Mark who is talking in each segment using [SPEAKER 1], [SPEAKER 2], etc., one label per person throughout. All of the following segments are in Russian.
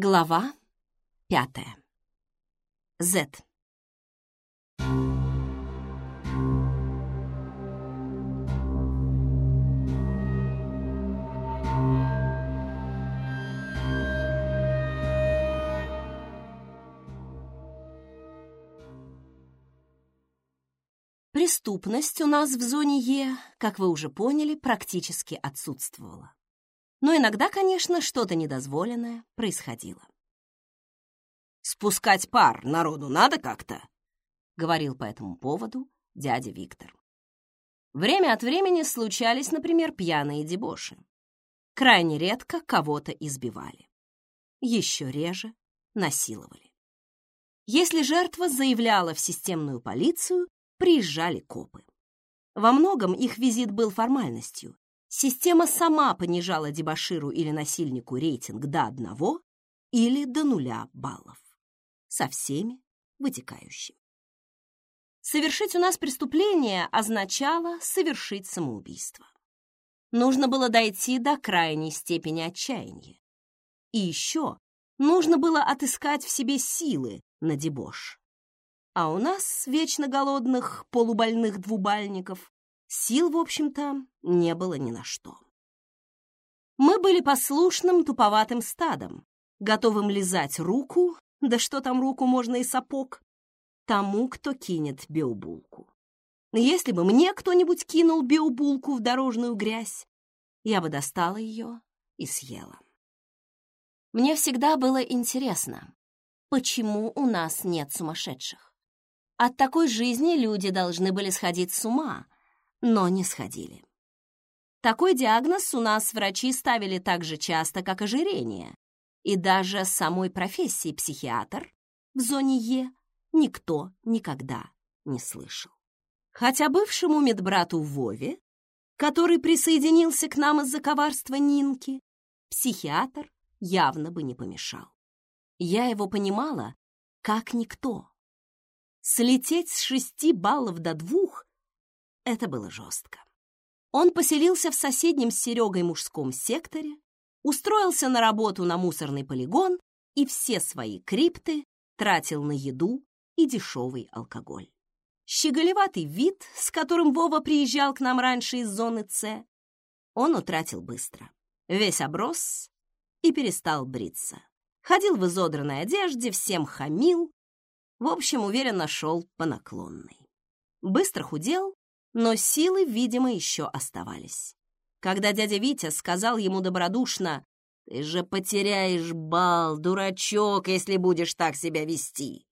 [SPEAKER 1] Глава пятая. Зет. Преступность у нас в зоне Е, как вы уже поняли, практически отсутствовала. Но иногда, конечно, что-то недозволенное происходило.
[SPEAKER 2] «Спускать пар народу надо как-то», — говорил по этому поводу дядя Виктор. Время от времени случались, например, пьяные дебоши. Крайне редко кого-то избивали. Еще реже насиловали. Если жертва заявляла в системную полицию, приезжали копы. Во многом их визит был формальностью, Система сама понижала дебоширу или насильнику рейтинг до одного или до нуля баллов. Со всеми вытекающими. Совершить у нас преступление означало совершить самоубийство. Нужно было дойти до крайней степени отчаяния. И еще нужно было отыскать в себе силы на дебош. А у нас, вечно голодных, полубольных двубальников, Сил, в общем-то, не было ни на что. Мы были послушным, туповатым стадом, готовым лизать руку, да что там руку можно и сапог, тому, кто кинет биобулку. Если бы мне кто-нибудь кинул биобулку в дорожную грязь, я бы достала ее и съела. Мне всегда было интересно, почему у нас нет сумасшедших. От такой жизни люди должны были сходить с ума — но не сходили. Такой диагноз у нас врачи ставили так же часто, как ожирение, и даже самой профессии психиатр в зоне Е никто никогда не слышал. Хотя бывшему медбрату Вове, который присоединился к нам из-за коварства Нинки, психиатр явно бы не помешал. Я его понимала, как никто. Слететь с шести баллов до двух это было жестко. Он поселился в соседнем с Серегой мужском секторе, устроился на работу на мусорный полигон и все свои крипты тратил на еду и дешевый алкоголь. Щеголеватый вид, с которым Вова приезжал к нам раньше из зоны С, он утратил быстро. Весь оброс и перестал бриться. Ходил в изодранной одежде, всем хамил. В общем, уверенно шел по наклонной. Быстро худел но силы, видимо, еще оставались. Когда дядя Витя сказал ему добродушно, «Ты же потеряешь бал, дурачок, если будешь так себя вести!»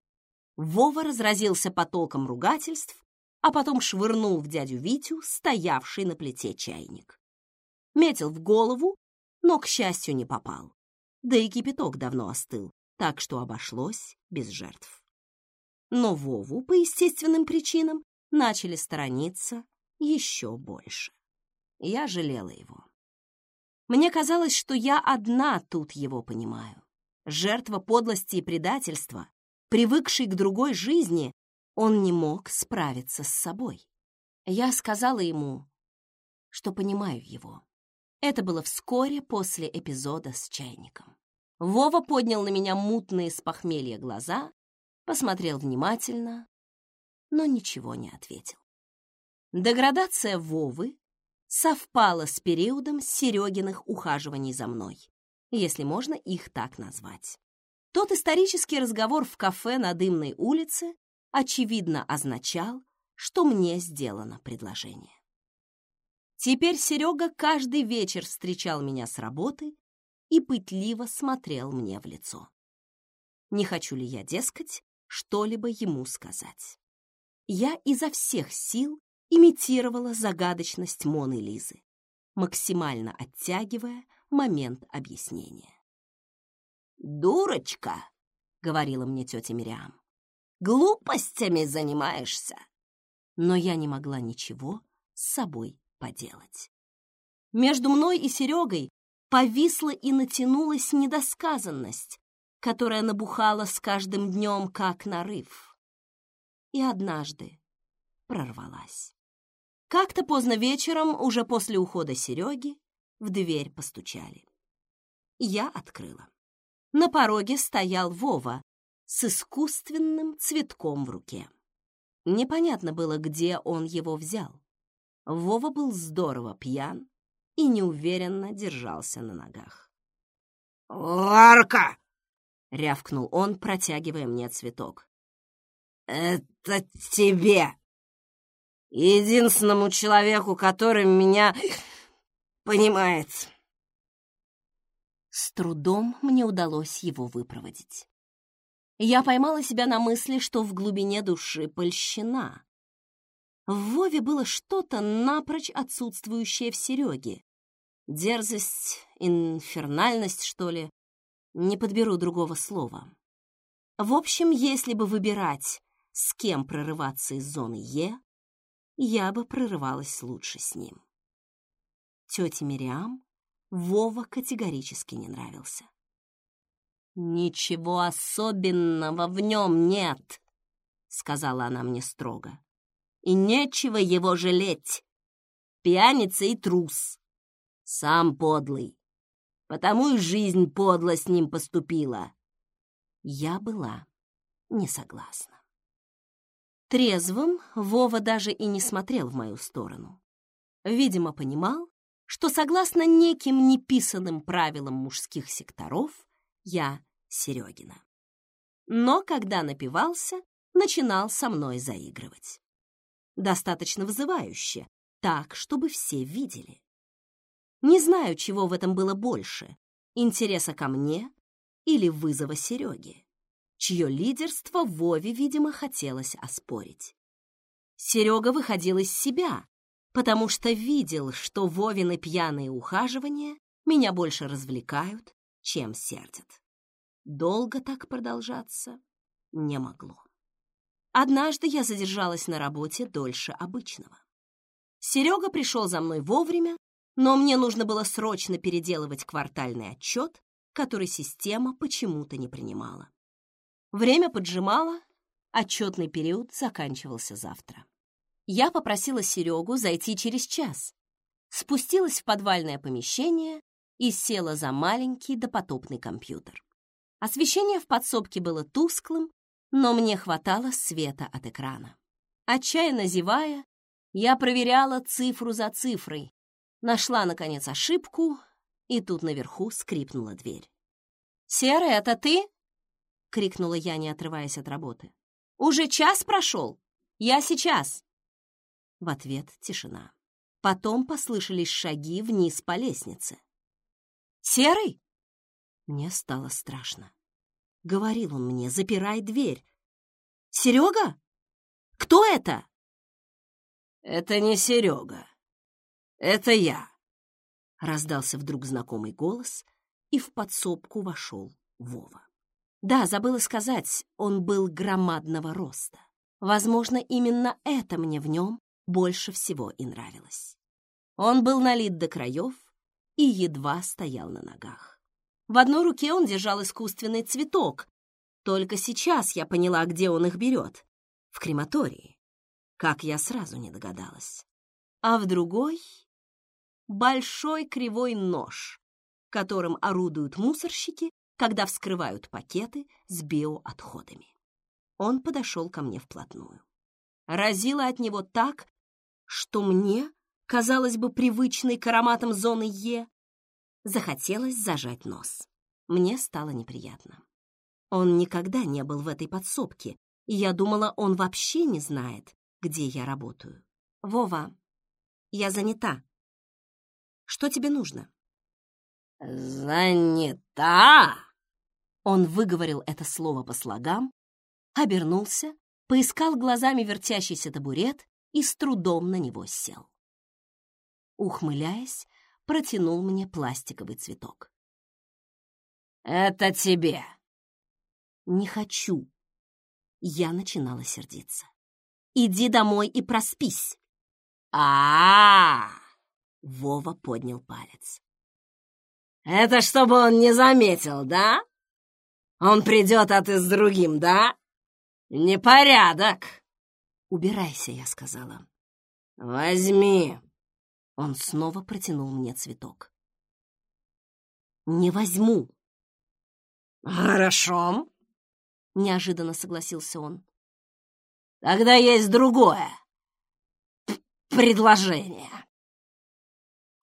[SPEAKER 2] Вова разразился потоком ругательств, а потом швырнул в дядю Витю, стоявший на плите чайник. Метил в голову, но, к счастью, не попал. Да и кипяток давно остыл, так что обошлось без жертв. Но Вову, по естественным причинам, начали сторониться еще больше. Я жалела его. Мне казалось, что я одна тут его понимаю. Жертва подлости и предательства, привыкший к другой жизни, он не мог справиться с собой. Я сказала ему, что понимаю его. Это было вскоре после эпизода с чайником. Вова поднял на меня мутные с похмелья глаза, посмотрел внимательно, но ничего не ответил. Деградация Вовы совпала с периодом Серегиных ухаживаний за мной, если можно их так назвать. Тот исторический разговор в кафе на Дымной улице очевидно означал, что мне сделано предложение. Теперь Серега каждый вечер встречал меня с работы и пытливо смотрел мне в лицо. Не хочу ли я, дескать, что-либо ему сказать? Я изо всех сил имитировала загадочность Моны Лизы, максимально оттягивая момент объяснения. «Дурочка!» — говорила мне тетя Мириам. «Глупостями занимаешься!» Но я не могла ничего с собой поделать. Между мной и Серегой повисла и натянулась недосказанность, которая набухала с каждым днем, как нарыв и однажды прорвалась. Как-то поздно вечером, уже после ухода Сереги, в дверь постучали. Я открыла.
[SPEAKER 1] на пороге стоял Вова с искусственным цветком в руке. Непонятно было, где он его взял. Вова был здорово пьян и неуверенно держался на ногах.
[SPEAKER 2] «Ларка!»
[SPEAKER 1] — рявкнул он, протягивая мне цветок.
[SPEAKER 2] «Это тебе! Единственному человеку, который меня понимает!»
[SPEAKER 1] С трудом мне удалось его выпроводить. Я поймала себя на мысли, что в глубине души польщена. В Вове было что-то напрочь отсутствующее в Сереге. Дерзость, инфернальность, что ли. Не подберу другого слова. В общем, если бы выбирать, с кем прорываться из зоны Е, я бы прорывалась лучше с ним. Тете Мириам Вова категорически не нравился. «Ничего особенного в нем нет», — сказала она мне строго. «И нечего его жалеть. Пьяница и трус. Сам подлый. Потому и жизнь подло с ним поступила». Я была не согласна. Трезвым Вова даже и не смотрел в мою сторону. Видимо, понимал, что согласно неким неписанным правилам мужских секторов я Серегина. Но когда напивался, начинал со мной заигрывать. Достаточно вызывающе, так, чтобы все видели. Не знаю, чего в этом было больше — интереса ко мне или вызова Сереги, чье лидерство Вове, видимо, хотелось оспорить. Серега выходил из себя, потому что видел, что Вовины пьяные ухаживания меня больше развлекают, чем сердят. Долго так продолжаться не могло. Однажды я задержалась на работе дольше обычного. Серега пришел за мной вовремя, но мне нужно было срочно переделывать квартальный отчет, который система почему-то не принимала. Время поджимало, отчетный период заканчивался завтра. Я попросила Серегу зайти через час, спустилась в подвальное помещение и села за маленький допотопный компьютер. Освещение в подсобке было тусклым, но мне хватало света от экрана. Отчаянно зевая, я проверяла цифру за цифрой, нашла, наконец, ошибку, и тут наверху скрипнула дверь. «Серый, это ты?» — крикнула я, не отрываясь от работы. «Уже час прошел? Я сейчас!» В ответ тишина. Потом послышались шаги вниз по лестнице. «Серый?» Мне стало страшно. Говорил он мне, запирай дверь. «Серега? Кто это?»
[SPEAKER 2] «Это не Серега. Это я», — раздался вдруг знакомый голос, и в подсобку вошел Вова.
[SPEAKER 1] Да, забыла сказать, он был громадного роста. Возможно, именно это мне в нем больше всего и нравилось. Он был налит до краев и едва стоял на ногах. В одной руке он держал искусственный цветок. Только сейчас я поняла, где он их берет. В крематории. Как я сразу не догадалась. А в другой — большой кривой нож, которым орудуют мусорщики, когда вскрывают пакеты с биоотходами. Он подошел ко мне вплотную. Разило от него так, что мне, казалось бы, привычной к ароматам зоны Е, Захотелось зажать нос. Мне стало неприятно. Он никогда не был в этой подсобке, и я думала, он вообще не знает, где я работаю. «Вова, я занята. Что тебе нужно?»
[SPEAKER 2] «Занята?»
[SPEAKER 1] Он выговорил это слово по слогам, обернулся, поискал глазами вертящийся табурет и с трудом на него сел. Ухмыляясь, протянул мне пластиковый цветок.
[SPEAKER 2] «Это тебе!»
[SPEAKER 1] «Не хочу!» Я начинала сердиться. «Иди домой и проспись!»
[SPEAKER 2] а, -а, -а
[SPEAKER 1] Вова поднял палец.
[SPEAKER 2] «Это чтобы он не заметил, да? Он придет, а ты с другим, да? Непорядок!»
[SPEAKER 1] «Убирайся», — я сказала.
[SPEAKER 2] «Возьми!»
[SPEAKER 1] Он снова протянул мне цветок. «Не возьму!» «Хорошо», — неожиданно согласился он. «Тогда есть другое предложение».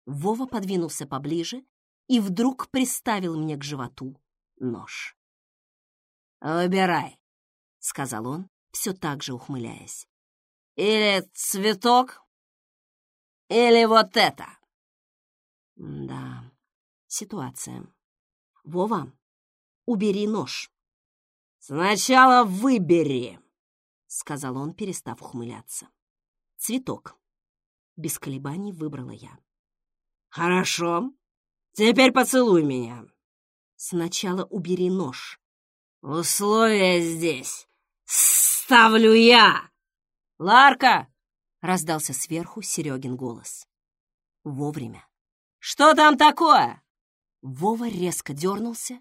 [SPEAKER 1] Вова подвинулся поближе и вдруг приставил мне к животу нож. «Выбирай», — сказал он, все так же ухмыляясь. «Или цветок, или вот это». Да, ситуация. Вова, убери нож. Сначала выбери, сказал он, перестав ухмыляться. Цветок. Без колебаний выбрала я. Хорошо. Теперь поцелуй меня. Сначала убери нож. Условия здесь ставлю я. Ларка! Раздался сверху Серегин голос. Вовремя. «Что там такое?» Вова резко дернулся.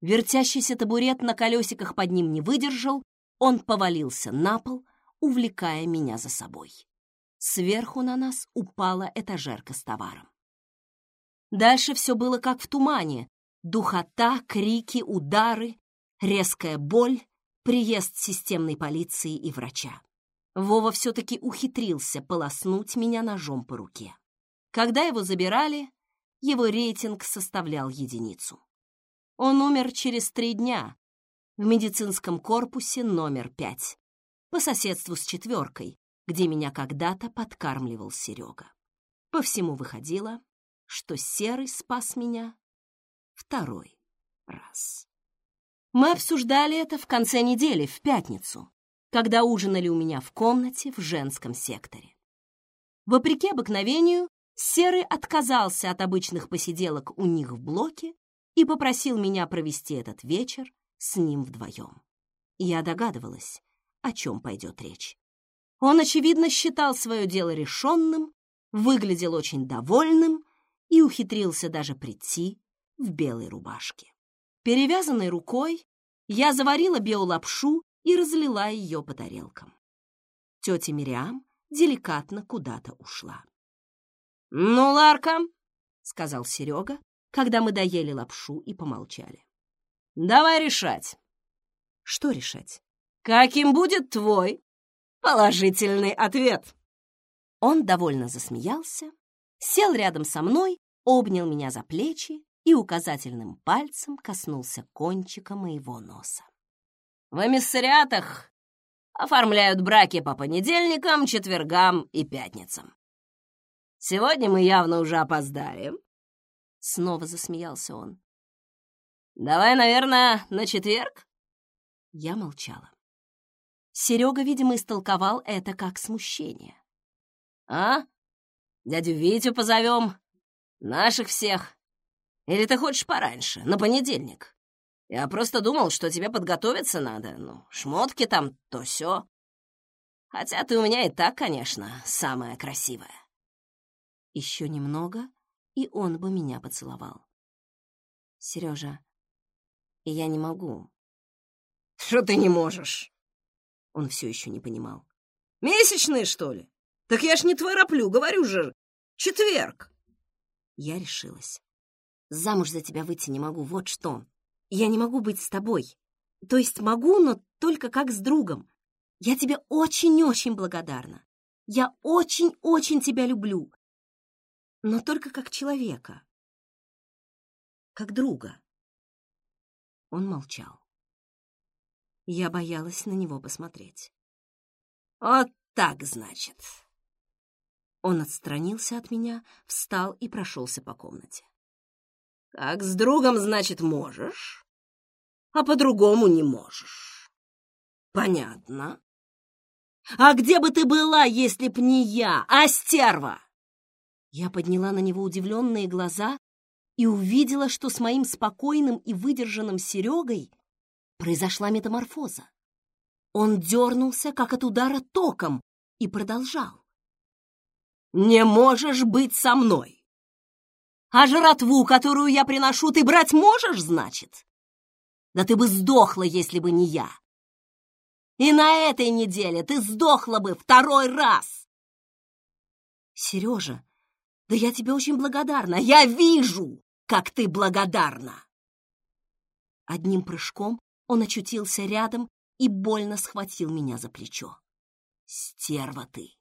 [SPEAKER 1] Вертящийся табурет на колесиках под ним не выдержал. Он повалился на пол, увлекая меня за собой. Сверху на нас упала этажерка с товаром. Дальше все было как в тумане. Духота, крики, удары, резкая боль, приезд системной полиции и врача. Вова все-таки ухитрился полоснуть меня ножом по руке. Когда его забирали, его рейтинг составлял единицу. Он умер через три дня в медицинском корпусе номер пять, по соседству с четверкой, где меня когда-то подкармливал Серега. По всему выходило, что Серый спас меня второй раз. Мы обсуждали это в конце недели, в пятницу, когда ужинали у меня в комнате в женском секторе. Вопреки обыкновению, Серый отказался от обычных посиделок у них в блоке и попросил меня провести этот вечер с ним вдвоем. Я догадывалась, о чем пойдет речь. Он, очевидно, считал свое дело решенным, выглядел очень довольным и ухитрился даже прийти в белой рубашке. Перевязанной рукой я заварила биолапшу и разлила ее по тарелкам. Тетя Мириам деликатно куда-то ушла. «Ну, Ларка», — сказал Серега, когда мы доели лапшу и помолчали. «Давай решать». «Что решать?» «Каким будет твой положительный ответ?» Он довольно засмеялся, сел рядом со мной, обнял меня за плечи и указательным пальцем коснулся кончика моего носа. В эмиссариатах оформляют браки по понедельникам, четвергам и пятницам. Сегодня мы явно уже опоздали. Снова засмеялся он. Давай, наверное, на четверг? Я молчала. Серега, видимо, истолковал это как смущение. А? Дядю Витю позовем? Наших всех? Или ты хочешь пораньше, на понедельник? Я просто думал, что тебе подготовиться надо. Ну, шмотки там, то все. Хотя ты у меня и так, конечно, самая красивая. Еще немного, и он бы меня поцеловал. Сережа, я не могу. Что ты не можешь? Он все еще не понимал. Месячные, что ли? Так я ж не твороплю, говорю же. Четверг. Я решилась. Замуж за тебя выйти не могу, вот что. Я не могу быть с тобой. То есть могу, но только как с другом. Я тебе очень-очень благодарна. Я очень-очень тебя люблю но только как человека, как друга. Он молчал. Я боялась на него посмотреть. «Вот так, значит!» Он отстранился от меня, встал и прошелся по комнате. «Как с другом, значит, можешь, а по-другому не можешь. Понятно. А где бы ты была, если б не я, а стерва?» Я подняла на него удивленные глаза и увидела, что с моим спокойным и выдержанным Серегой произошла метаморфоза. Он дернулся, как от удара током, и продолжал. «Не можешь быть со мной! А жратву, которую я приношу, ты брать можешь, значит? Да ты бы сдохла, если бы не я! И на этой неделе ты сдохла бы второй раз!» Сережа, да я тебе очень благодарна. Я вижу, как ты благодарна. Одним прыжком он очутился рядом и больно схватил меня за плечо. «Стерва ты!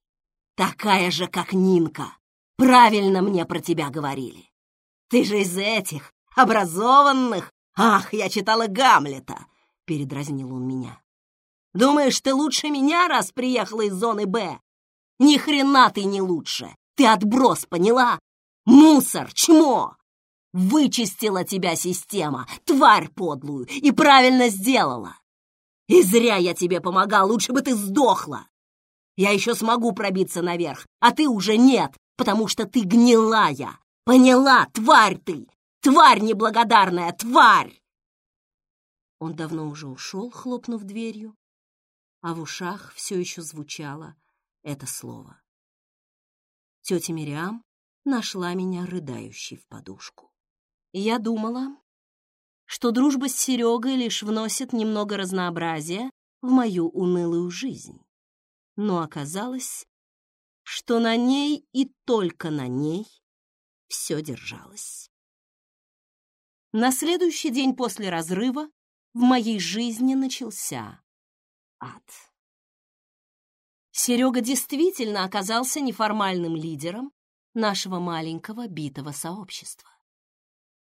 [SPEAKER 1] Такая же, как Нинка! Правильно мне про тебя говорили! Ты же из этих, образованных! Ах, я читала Гамлета!» — передразнил он меня. «Думаешь, ты лучше меня, раз приехала из зоны «Б»? Ни хрена ты не лучше! Ты отброс, поняла? Мусор, чмо! Вычистила тебя система, тварь подлую, и правильно сделала. И зря я тебе помогал, лучше бы ты сдохла. Я еще смогу пробиться наверх, а ты уже нет, потому что ты гнилая. Поняла, тварь ты! Тварь неблагодарная, тварь!» Он давно уже ушел, хлопнув дверью, а в ушах все еще звучало это слово. Тетя Мириам нашла меня рыдающей в подушку. Я думала, что дружба с Серегой лишь вносит немного разнообразия в мою унылую жизнь. Но оказалось, что на ней и только на ней все держалось. На следующий день после разрыва в моей жизни начался ад. Серега действительно оказался неформальным лидером нашего маленького битого сообщества.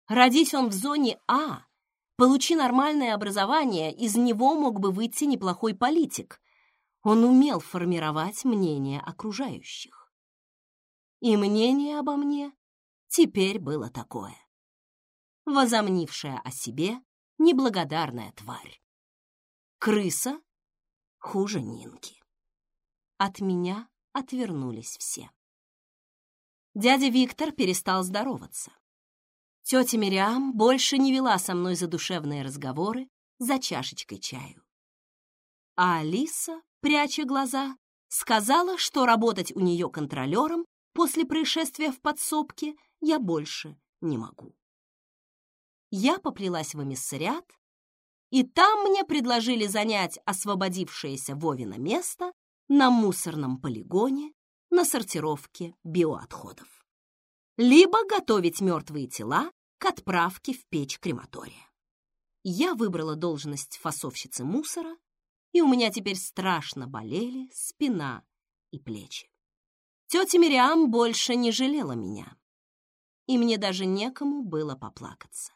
[SPEAKER 1] Родись он в зоне А, получи нормальное образование, из него мог бы выйти неплохой политик. Он умел формировать мнение окружающих. И мнение обо мне теперь было такое. Возомнившая о себе неблагодарная тварь. Крыса хуже Нинки. От меня отвернулись все. Дядя Виктор перестал здороваться. Тетя Мириам больше не вела со мной задушевные разговоры за чашечкой чаю. А Алиса, пряча глаза, сказала, что работать у нее контролером после происшествия в подсобке я больше не могу. Я поплелась в эмиссариат, и там мне предложили занять освободившееся Вовина место на мусорном полигоне на сортировке биоотходов либо готовить мертвые тела к отправке в печь крематория. Я выбрала должность фасовщицы мусора, и у меня теперь страшно болели спина и плечи. Тетя Мириам больше не жалела меня, и мне даже некому было поплакаться.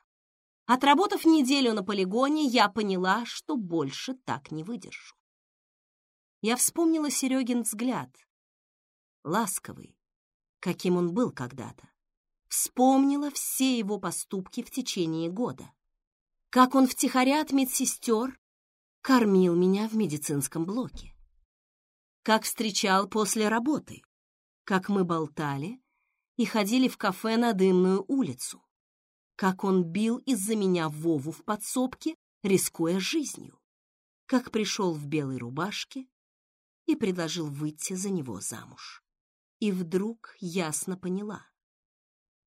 [SPEAKER 1] Отработав неделю на полигоне, я поняла, что больше так не выдержу. Я вспомнила Серегин взгляд, ласковый, каким он был когда-то вспомнила все его поступки в течение года. Как он втихаря от медсестер кормил меня в медицинском блоке. Как встречал после работы. Как мы болтали и ходили в кафе на Дымную улицу. Как он бил из-за меня Вову в подсобке, рискуя жизнью. Как пришел в белой рубашке и предложил выйти за него замуж. И вдруг ясно поняла.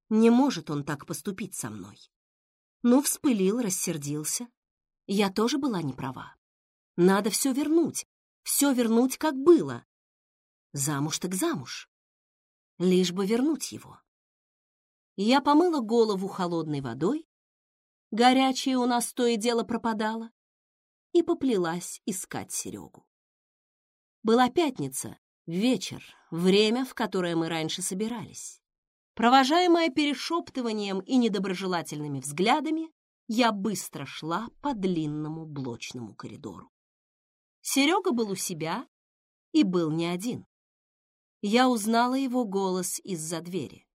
[SPEAKER 1] Не может он так поступить со мной. Ну, вспылил, рассердился. Я тоже была не права. Надо все вернуть, все вернуть, как было. Замуж так замуж. Лишь бы вернуть его. Я помыла голову холодной водой, горячее у нас то и дело пропадало, и поплелась искать Серегу. Была пятница, вечер, время, в которое мы раньше собирались. Провожаемая перешептыванием и недоброжелательными взглядами, я быстро шла по длинному блочному коридору. Серега был у себя и был не один. Я узнала его голос из-за двери.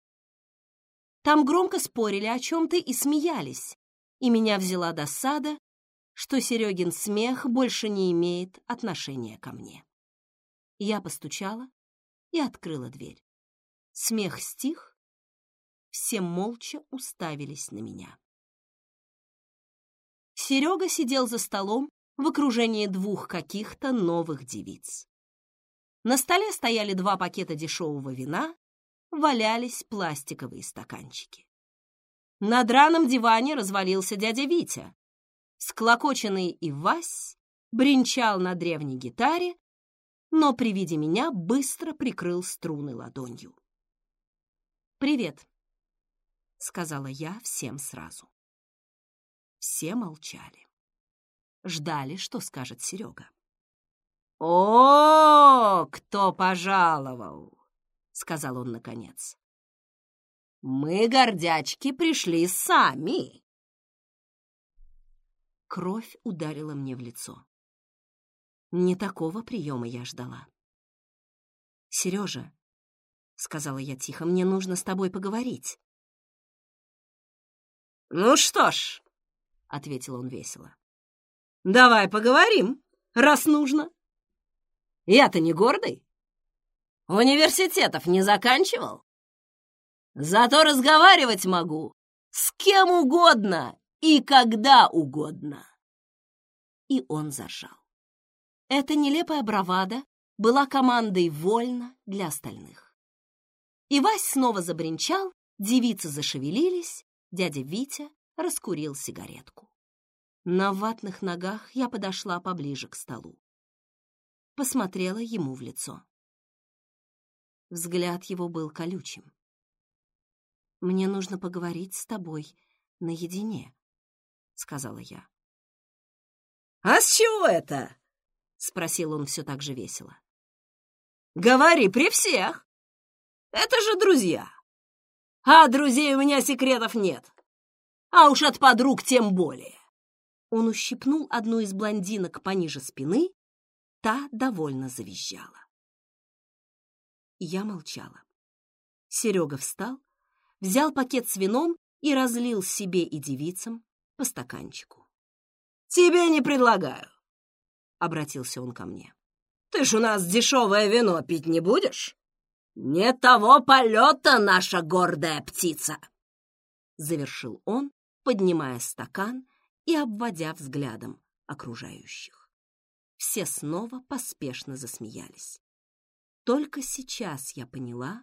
[SPEAKER 1] Там громко спорили о чем-то и смеялись, и меня взяла досада, что Серегин смех больше не имеет отношения ко мне. Я постучала и открыла дверь. Смех стих, все молча уставились на меня. Серега сидел за столом в окружении двух каких-то новых девиц. На столе стояли два пакета дешевого вина, валялись пластиковые стаканчики. На драном диване развалился дядя Витя. Склокоченный Ивась бренчал на древней гитаре, но при виде меня быстро прикрыл струны ладонью. «Привет», — сказала я всем сразу.
[SPEAKER 2] Все молчали. Ждали, что скажет Серега.
[SPEAKER 1] «О, кто пожаловал!» — сказал он наконец. «Мы, гордячки, пришли сами!»
[SPEAKER 2] Кровь ударила мне в лицо. Не такого приема я ждала. «Сережа», — сказала я тихо, — «мне нужно с тобой поговорить».
[SPEAKER 1] «Ну что ж», — ответил он весело, — «давай поговорим, раз нужно. Я-то не гордый. Университетов не заканчивал. Зато разговаривать могу с кем угодно и когда угодно.
[SPEAKER 2] И он заржал. Эта нелепая бравада была командой «Вольно» для остальных. И Вась снова забринчал, девицы зашевелились, дядя Витя раскурил сигаретку. На ватных ногах я подошла поближе к столу посмотрела ему в лицо. Взгляд его был колючим. «Мне нужно поговорить с тобой наедине», — сказала я.
[SPEAKER 1] «А с чего это?» — спросил он все так же весело. «Говори при всех. Это же друзья. А друзей у меня секретов нет. А уж от подруг тем более».
[SPEAKER 2] Он ущипнул одну из блондинок пониже спины Та довольно завизжала. Я молчала. Серега встал, взял пакет с вином и разлил себе и девицам по стаканчику.
[SPEAKER 1] «Тебе не предлагаю», — обратился он ко мне. «Ты ж у нас дешевое вино пить не будешь? Не того полета наша гордая птица!» Завершил он, поднимая стакан и обводя взглядом окружающих.
[SPEAKER 2] Все снова поспешно засмеялись. Только сейчас я поняла,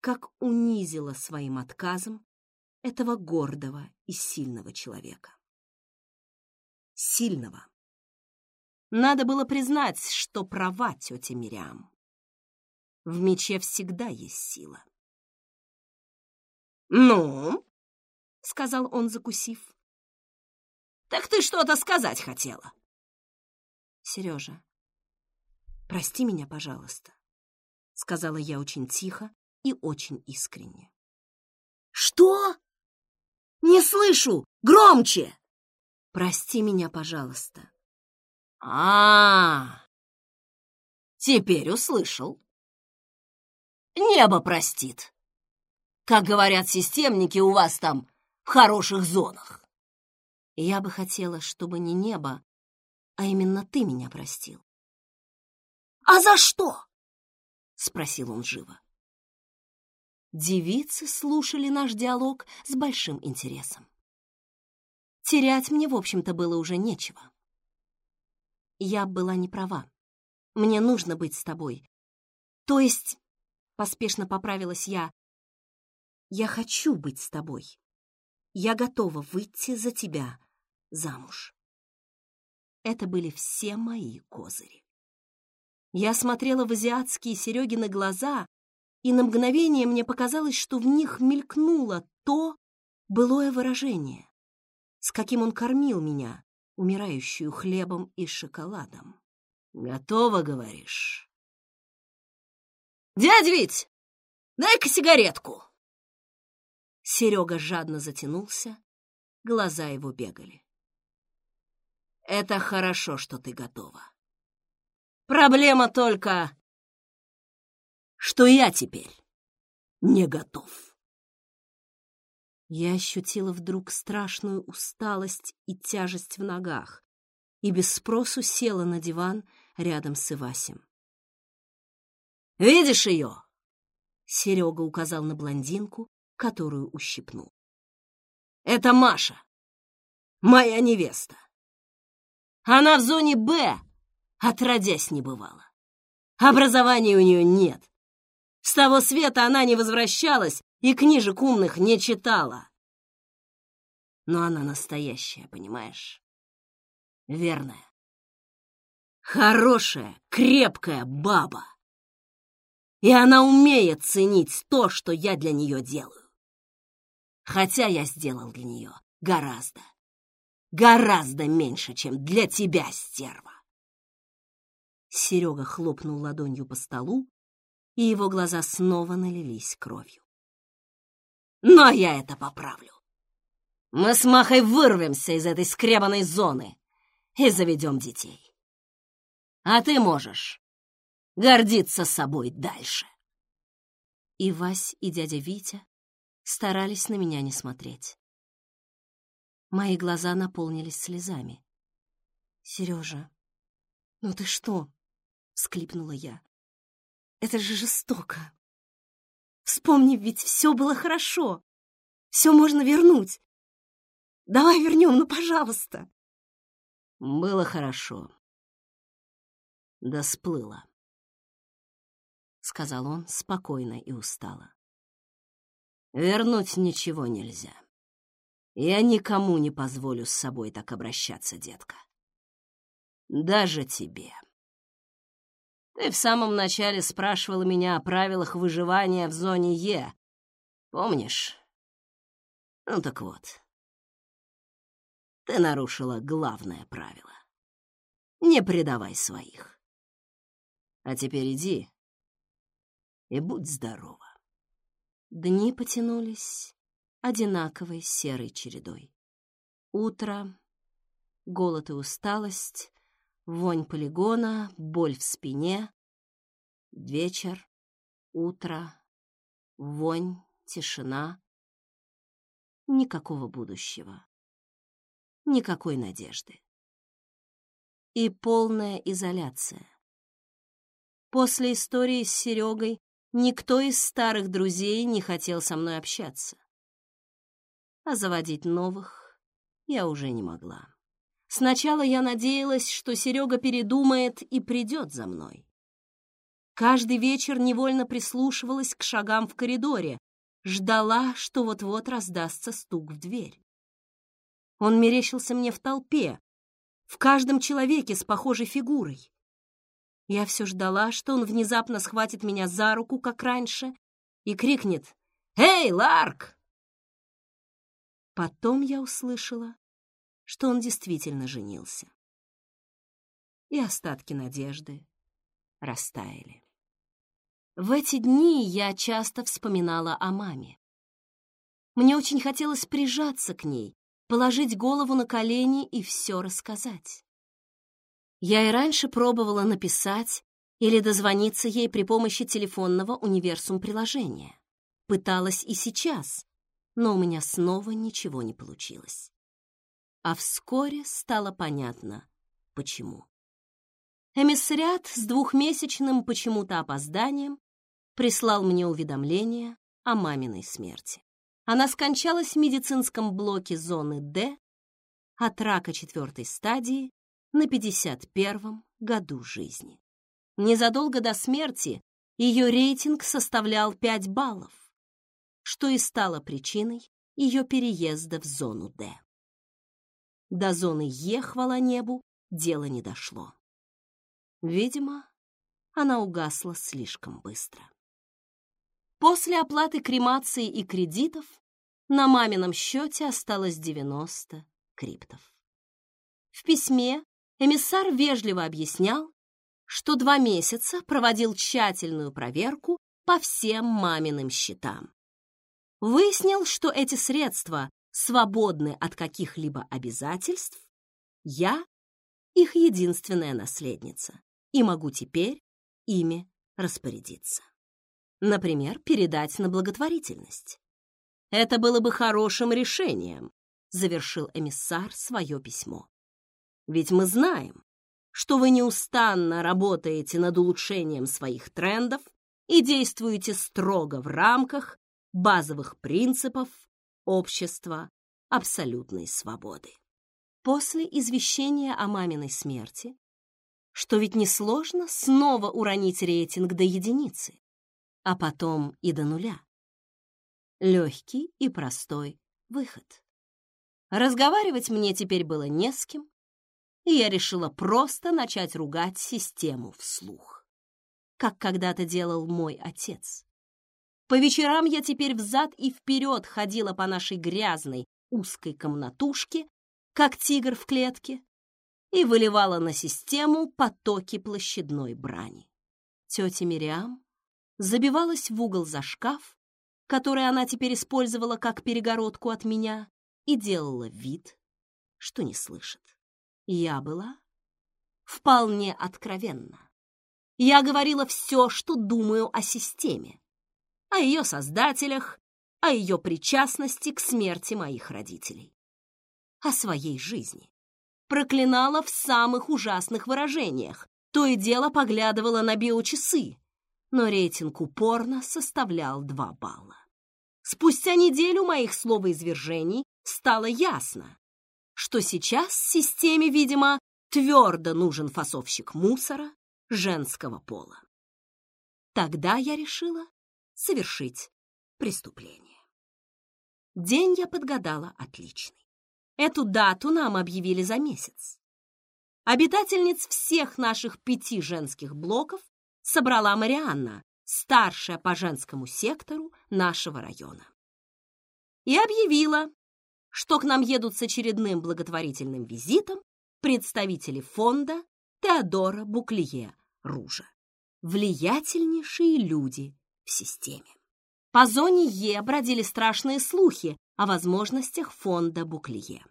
[SPEAKER 2] как унизила своим отказом этого гордого и сильного человека. Сильного. Надо было признать, что права тетя Мириам. В мече всегда есть сила.
[SPEAKER 1] «Ну?»
[SPEAKER 2] — сказал он, закусив.
[SPEAKER 1] «Так ты что-то сказать хотела?»
[SPEAKER 2] Сережа, прости меня, пожалуйста, сказала я очень тихо и очень искренне.
[SPEAKER 1] Что? Не слышу! Громче!
[SPEAKER 2] Прости меня, пожалуйста.
[SPEAKER 1] А, -а, -а теперь услышал. Небо простит. Как говорят системники, у вас там в хороших зонах.
[SPEAKER 2] Я бы хотела, чтобы не небо, а именно ты меня простил.
[SPEAKER 1] «А за что?»
[SPEAKER 2] — спросил он живо. Девицы слушали наш диалог с большим интересом. Терять мне, в общем-то, было уже нечего. Я была не права. Мне нужно быть с тобой. То есть, поспешно поправилась я, я хочу быть с тобой. Я готова выйти за тебя замуж. Это были все мои козыри. Я смотрела в азиатские Серегины глаза, и на мгновение мне показалось, что в них мелькнуло то былое выражение, с каким он кормил меня, умирающую хлебом и шоколадом.
[SPEAKER 1] «Готово, говоришь?» «Дядь Вить, дай-ка сигаретку!»
[SPEAKER 2] Серега жадно затянулся, глаза его бегали.
[SPEAKER 1] Это хорошо, что ты готова. Проблема только, что я теперь не готов.
[SPEAKER 2] Я ощутила вдруг страшную усталость и тяжесть в ногах и без спросу села на диван рядом с Ивасем.
[SPEAKER 1] «Видишь ее?»
[SPEAKER 2] Серега указал на блондинку, которую ущипнул.
[SPEAKER 1] «Это Маша, моя невеста. Она в зоне «Б», отродясь не бывала. Образования у нее нет. С того света она не возвращалась и книжек умных не читала. Но она настоящая, понимаешь? Верная. Хорошая, крепкая баба. И она умеет ценить то, что я для нее делаю. Хотя я сделал для нее гораздо, Гораздо меньше, чем для тебя, стерва. Серега хлопнул ладонью по столу, и его глаза снова налились кровью. Но я это поправлю. Мы с Махой вырвемся из этой скребанной зоны и заведем детей. А ты можешь гордиться собой дальше. И Вась, и дядя Витя старались на меня не смотреть. Мои глаза наполнились слезами. «Сережа, ну ты что?» — всклипнула я. «Это же жестоко. Вспомни, ведь все было хорошо. Все можно вернуть. Давай вернем, ну, пожалуйста!» Было хорошо. Да сплыло, — сказал он спокойно и устало. Вернуть ничего нельзя. Я никому не позволю с собой так обращаться, детка. Даже тебе. Ты в самом начале спрашивала меня о правилах выживания в зоне Е. Помнишь? Ну так вот. Ты нарушила главное правило. Не предавай своих. А теперь иди и будь здорова. Дни потянулись одинаковой серой чередой. Утро, голод и усталость, вонь полигона, боль в спине. Вечер, утро, вонь, тишина. Никакого будущего никакой надежды. И полная изоляция. После истории с Серегой никто из старых друзей не хотел со мной общаться. А заводить новых я уже не могла. Сначала я надеялась, что Серега передумает и придет за мной. Каждый вечер невольно прислушивалась к шагам в коридоре, ждала, что вот-вот раздастся стук в дверь. Он мерещился мне в толпе, в каждом человеке с похожей фигурой. Я все ждала, что он внезапно схватит меня за руку, как раньше, и крикнет «Эй, Ларк!». Потом я услышала, что он действительно женился. И остатки надежды растаяли. В эти дни я часто вспоминала о маме. Мне очень хотелось прижаться к ней, положить голову на колени и все рассказать. Я и раньше пробовала написать или дозвониться ей при помощи телефонного универсум-приложения. Пыталась и сейчас, но у меня снова ничего не получилось. А вскоре стало понятно, почему. Эмиссариат с двухмесячным почему-то опозданием прислал мне уведомление о маминой смерти. Она скончалась в медицинском блоке зоны Д от рака четвертой стадии на 51-м году жизни. Незадолго до смерти ее рейтинг составлял 5 баллов, что и стало причиной ее переезда в зону Д. До зоны Е, хвала небу, дело не дошло. Видимо, она угасла слишком быстро. После оплаты кремации и кредитов на мамином счете осталось 90 криптов. В письме эмиссар вежливо объяснял, что два месяца проводил тщательную проверку по всем маминым счетам. Выяснил, что эти средства свободны от каких-либо обязательств, я их единственная наследница и могу теперь ими распорядиться. Например, передать на благотворительность. Это было бы хорошим решением, завершил эмиссар свое письмо. Ведь мы знаем, что вы неустанно работаете над улучшением своих трендов и действуете строго в рамках базовых принципов общества абсолютной свободы. После извещения о маминой смерти, что ведь несложно снова уронить рейтинг до единицы, а потом и до нуля. Легкий и простой выход. Разговаривать мне теперь было не с кем, и я решила просто начать ругать систему вслух, как когда-то делал мой отец. По вечерам я теперь взад и вперед ходила по нашей грязной узкой комнатушке,
[SPEAKER 2] как тигр в клетке, и выливала на систему потоки площадной брани. Тетя Мириам забивалась в угол за шкаф, который она теперь использовала как перегородку от меня, и делала вид, что не слышит. Я была вполне откровенна. Я говорила все, что думаю о системе, о ее создателях, о ее причастности к смерти моих родителей, о своей жизни. Проклинала в самых ужасных выражениях, то и дело поглядывала на биочасы, но рейтинг упорно составлял два балла. Спустя неделю моих словоизвержений стало ясно, что сейчас системе, видимо, твердо нужен фасовщик мусора женского пола. Тогда я решила совершить преступление. День я подгадала отличный. Эту дату нам объявили за месяц. Обитательниц всех наших пяти женских блоков собрала Марианна, старшая по женскому сектору нашего района. И объявила, что к нам едут с очередным благотворительным визитом представители фонда Теодора Буклие Ружа. Влиятельнейшие люди в системе. По зоне Е бродили страшные слухи о возможностях фонда Буклие.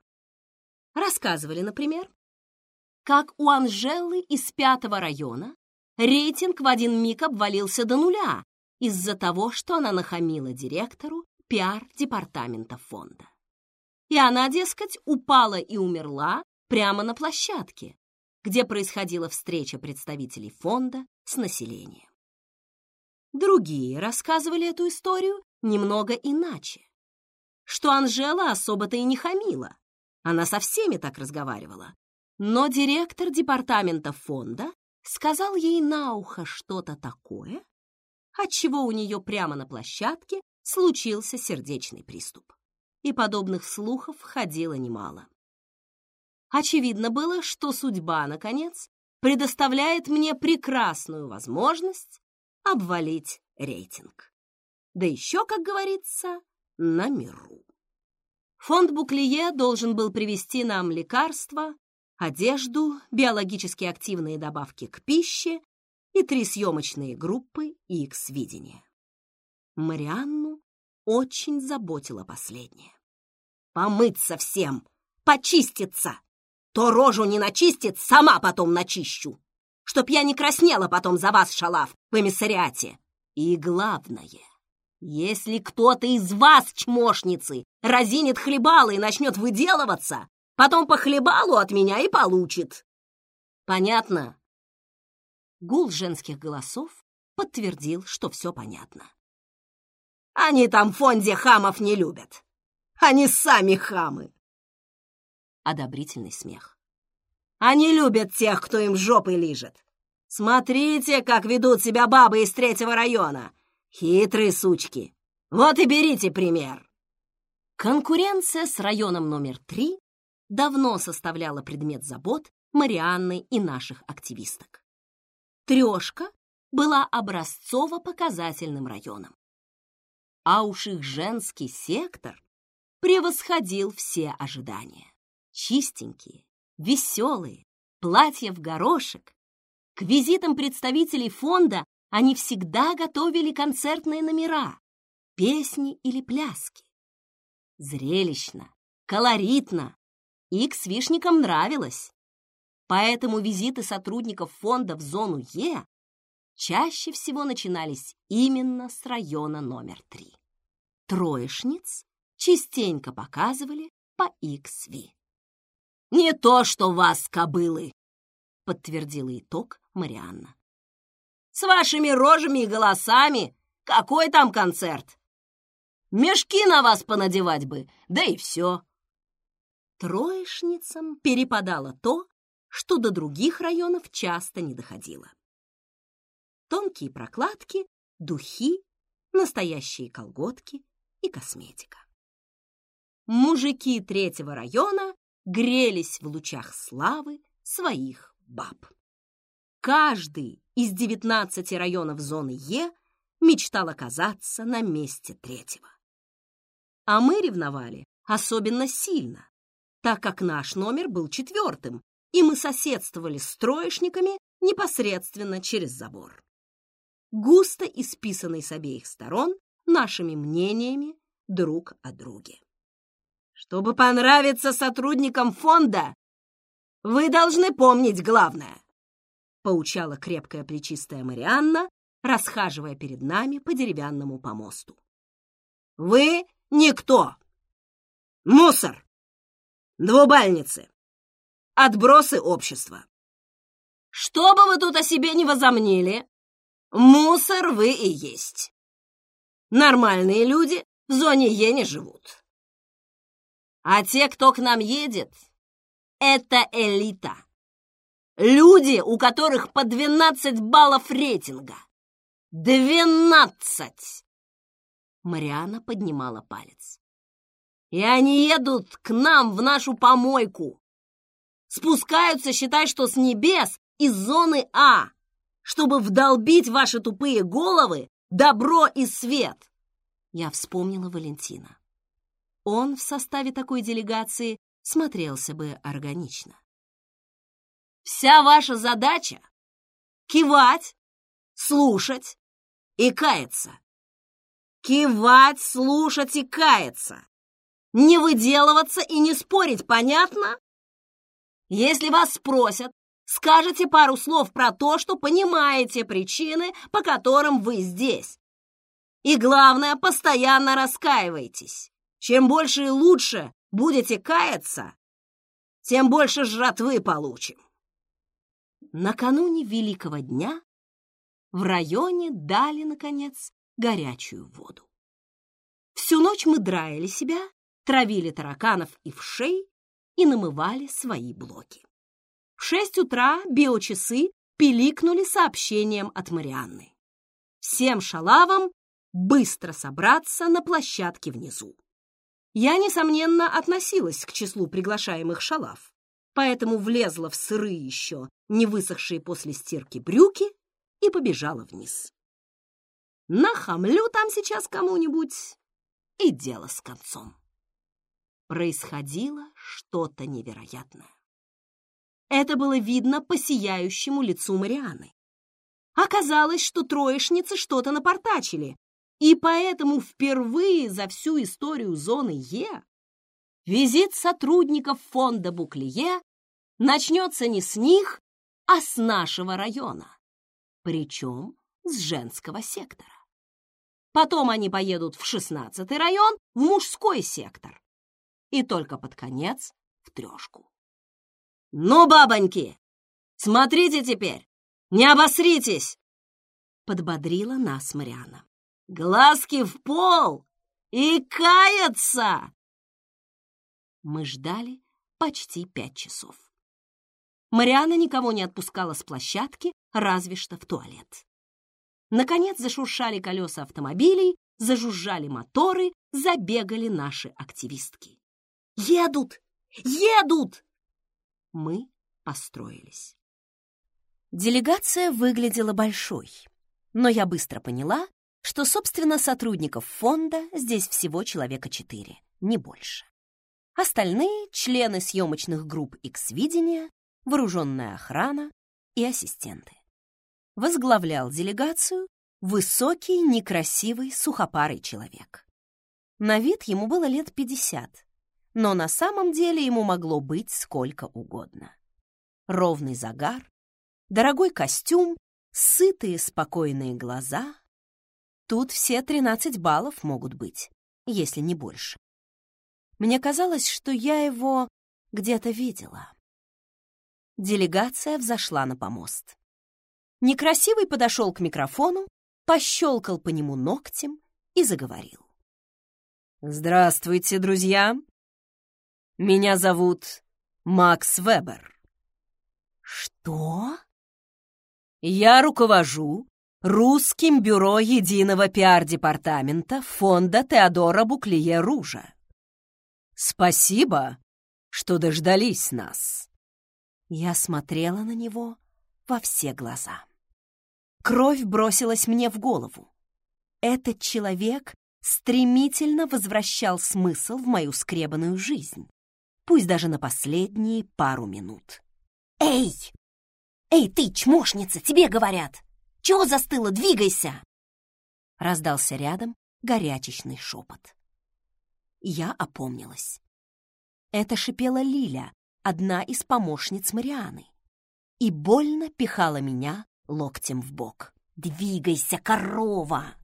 [SPEAKER 2] Рассказывали, например, как у Анжелы из пятого района рейтинг в один миг обвалился до нуля из-за того, что она нахамила директору пиар-департамента фонда. И она, дескать, упала и умерла прямо на площадке, где происходила встреча представителей фонда с населением. Другие рассказывали эту историю немного иначе. Что Анжела особо-то и не хамила. Она со всеми так разговаривала. Но директор департамента фонда сказал ей на ухо что-то такое, отчего у нее прямо на площадке случился сердечный приступ. И подобных слухов ходило немало. Очевидно было, что судьба, наконец, предоставляет мне прекрасную возможность обвалить рейтинг. Да еще, как говорится, на миру. Фонд Буклие должен был привезти нам лекарства, одежду, биологически активные добавки к пище и три съемочные группы X-видения. Марианну очень заботила последняя. «Помыться всем! Почиститься! То рожу не начистит, сама потом начищу! Чтоб я не краснела потом за вас, шалав, в эмиссариате! И главное, если кто-то из вас, чмошницы, разинет хлебало и начнет выделываться, потом по хлебалу от меня и получит. Понятно?» Гул женских голосов подтвердил, что все понятно. «Они там в фонде хамов не любят. Они сами хамы!» Одобрительный смех. «Они любят тех, кто им жопы лижет. Смотрите, как ведут себя бабы из третьего района. Хитрые сучки. Вот и берите пример!» Конкуренция с районом номер три давно составляла предмет забот Марианны и наших активисток. Трешка была образцово-показательным районом. А уж их женский сектор превосходил все ожидания. Чистенькие, веселые, платья в горошек. К визитам представителей фонда они всегда готовили концертные номера, песни или пляски. Зрелищно, колоритно, Икс-вишникам нравилось. Поэтому визиты сотрудников фонда в зону Е чаще всего начинались именно с района номер три. Троечниц частенько показывали по XV. «Не то, что вас, кобылы!» — подтвердила итог Марианна. «С вашими рожами и голосами какой там концерт? Мешки на вас понадевать бы, да и все!» Троечницам перепадало то, что до других районов часто не доходило. Тонкие прокладки, духи, настоящие колготки и косметика. Мужики третьего района грелись в лучах славы своих баб. Каждый из 19 районов зоны Е мечтал оказаться на месте третьего. А мы ревновали особенно сильно, так как наш номер был четвертым, и мы соседствовали с троечниками непосредственно через забор. Густо исписанный с обеих сторон нашими мнениями друг о друге. Чтобы понравиться сотрудникам фонда, вы должны помнить главное, поучала крепкая плечистая Марианна, расхаживая перед нами по деревянному помосту. Вы никто. Мусор. Двубальницы. Отбросы общества. Что бы вы тут о себе не возомнили, мусор вы и есть. Нормальные люди в зоне Е не живут. А те, кто к нам едет, это элита. Люди, у которых по 12 баллов рейтинга. 12! Мариана поднимала палец. И они едут к нам в нашу помойку. Спускаются, считай, что с небес, из зоны А, чтобы вдолбить ваши тупые головы добро и свет. Я вспомнила Валентина. Он в составе такой делегации смотрелся бы органично. Вся ваша задача — кивать, слушать и каяться. Кивать, слушать и каяться. Не выделываться и не спорить, понятно? Если вас спросят, скажете пару слов про то, что понимаете причины, по которым вы здесь. И главное, постоянно раскаивайтесь. Чем больше и лучше будете каяться, тем больше жратвы получим. Накануне Великого дня в районе дали, наконец, горячую воду. Всю ночь мы драили себя, травили тараканов и вшей и намывали свои блоки. В шесть утра биочасы пиликнули сообщением от Марианны. Всем шалавам быстро собраться на площадке внизу. Я, несомненно, относилась к числу приглашаемых шалав, поэтому влезла в сырые еще, не высохшие после стирки брюки и побежала вниз. Нахамлю там сейчас кому-нибудь, и дело с концом. Происходило что-то невероятное. Это было видно по сияющему лицу Марианы. Оказалось, что троечницы что-то напортачили, и поэтому впервые за всю историю зоны Е визит сотрудников фонда Буклие начнется не с них, а с нашего района, причем с женского сектора. Потом они поедут в шестнадцатый район, в мужской сектор. И только под конец в трешку. «Ну, бабоньки, смотрите теперь, не обосритесь!» Подбодрила нас Мариана. «Глазки в пол и каяться!» Мы ждали почти пять часов. Мариана никого не отпускала с площадки, разве что в туалет. Наконец зашуршали колеса автомобилей, зажужжали моторы, забегали наши активистки. «Едут! Едут!» Мы построились. Делегация выглядела большой, но я быстро поняла, что, собственно, сотрудников фонда здесь всего человека четыре, не больше. Остальные — члены съемочных групп X-видения, вооруженная охрана и ассистенты возглавлял делегацию высокий, некрасивый, сухопарый человек. На вид ему было лет пятьдесят, но на самом деле ему могло быть сколько угодно. Ровный загар, дорогой костюм, сытые, спокойные глаза. Тут все тринадцать баллов могут быть, если не больше. Мне казалось, что я его где-то видела. Делегация взошла на помост. Некрасивый подошел к микрофону, пощелкал по нему ногтем и заговорил. «Здравствуйте, друзья! Меня зовут Макс Вебер». «Что?» «Я руковожу Русским бюро единого пиар-департамента фонда Теодора Буклие Ружа. Спасибо, что дождались нас». Я смотрела на него во все глаза. Кровь бросилась мне в голову. Этот человек стремительно возвращал смысл в мою скребанную жизнь. пусть даже на последние пару минут.
[SPEAKER 1] «Эй! Эй, ты, чмошница, тебе говорят! Чего застыла? Двигайся!»
[SPEAKER 2] Раздался рядом горячечный шепот. Я опомнилась. Это шипела Лиля, одна из помощниц Марианы, и больно пихала меня локтем в бок.
[SPEAKER 1] «Двигайся, корова!»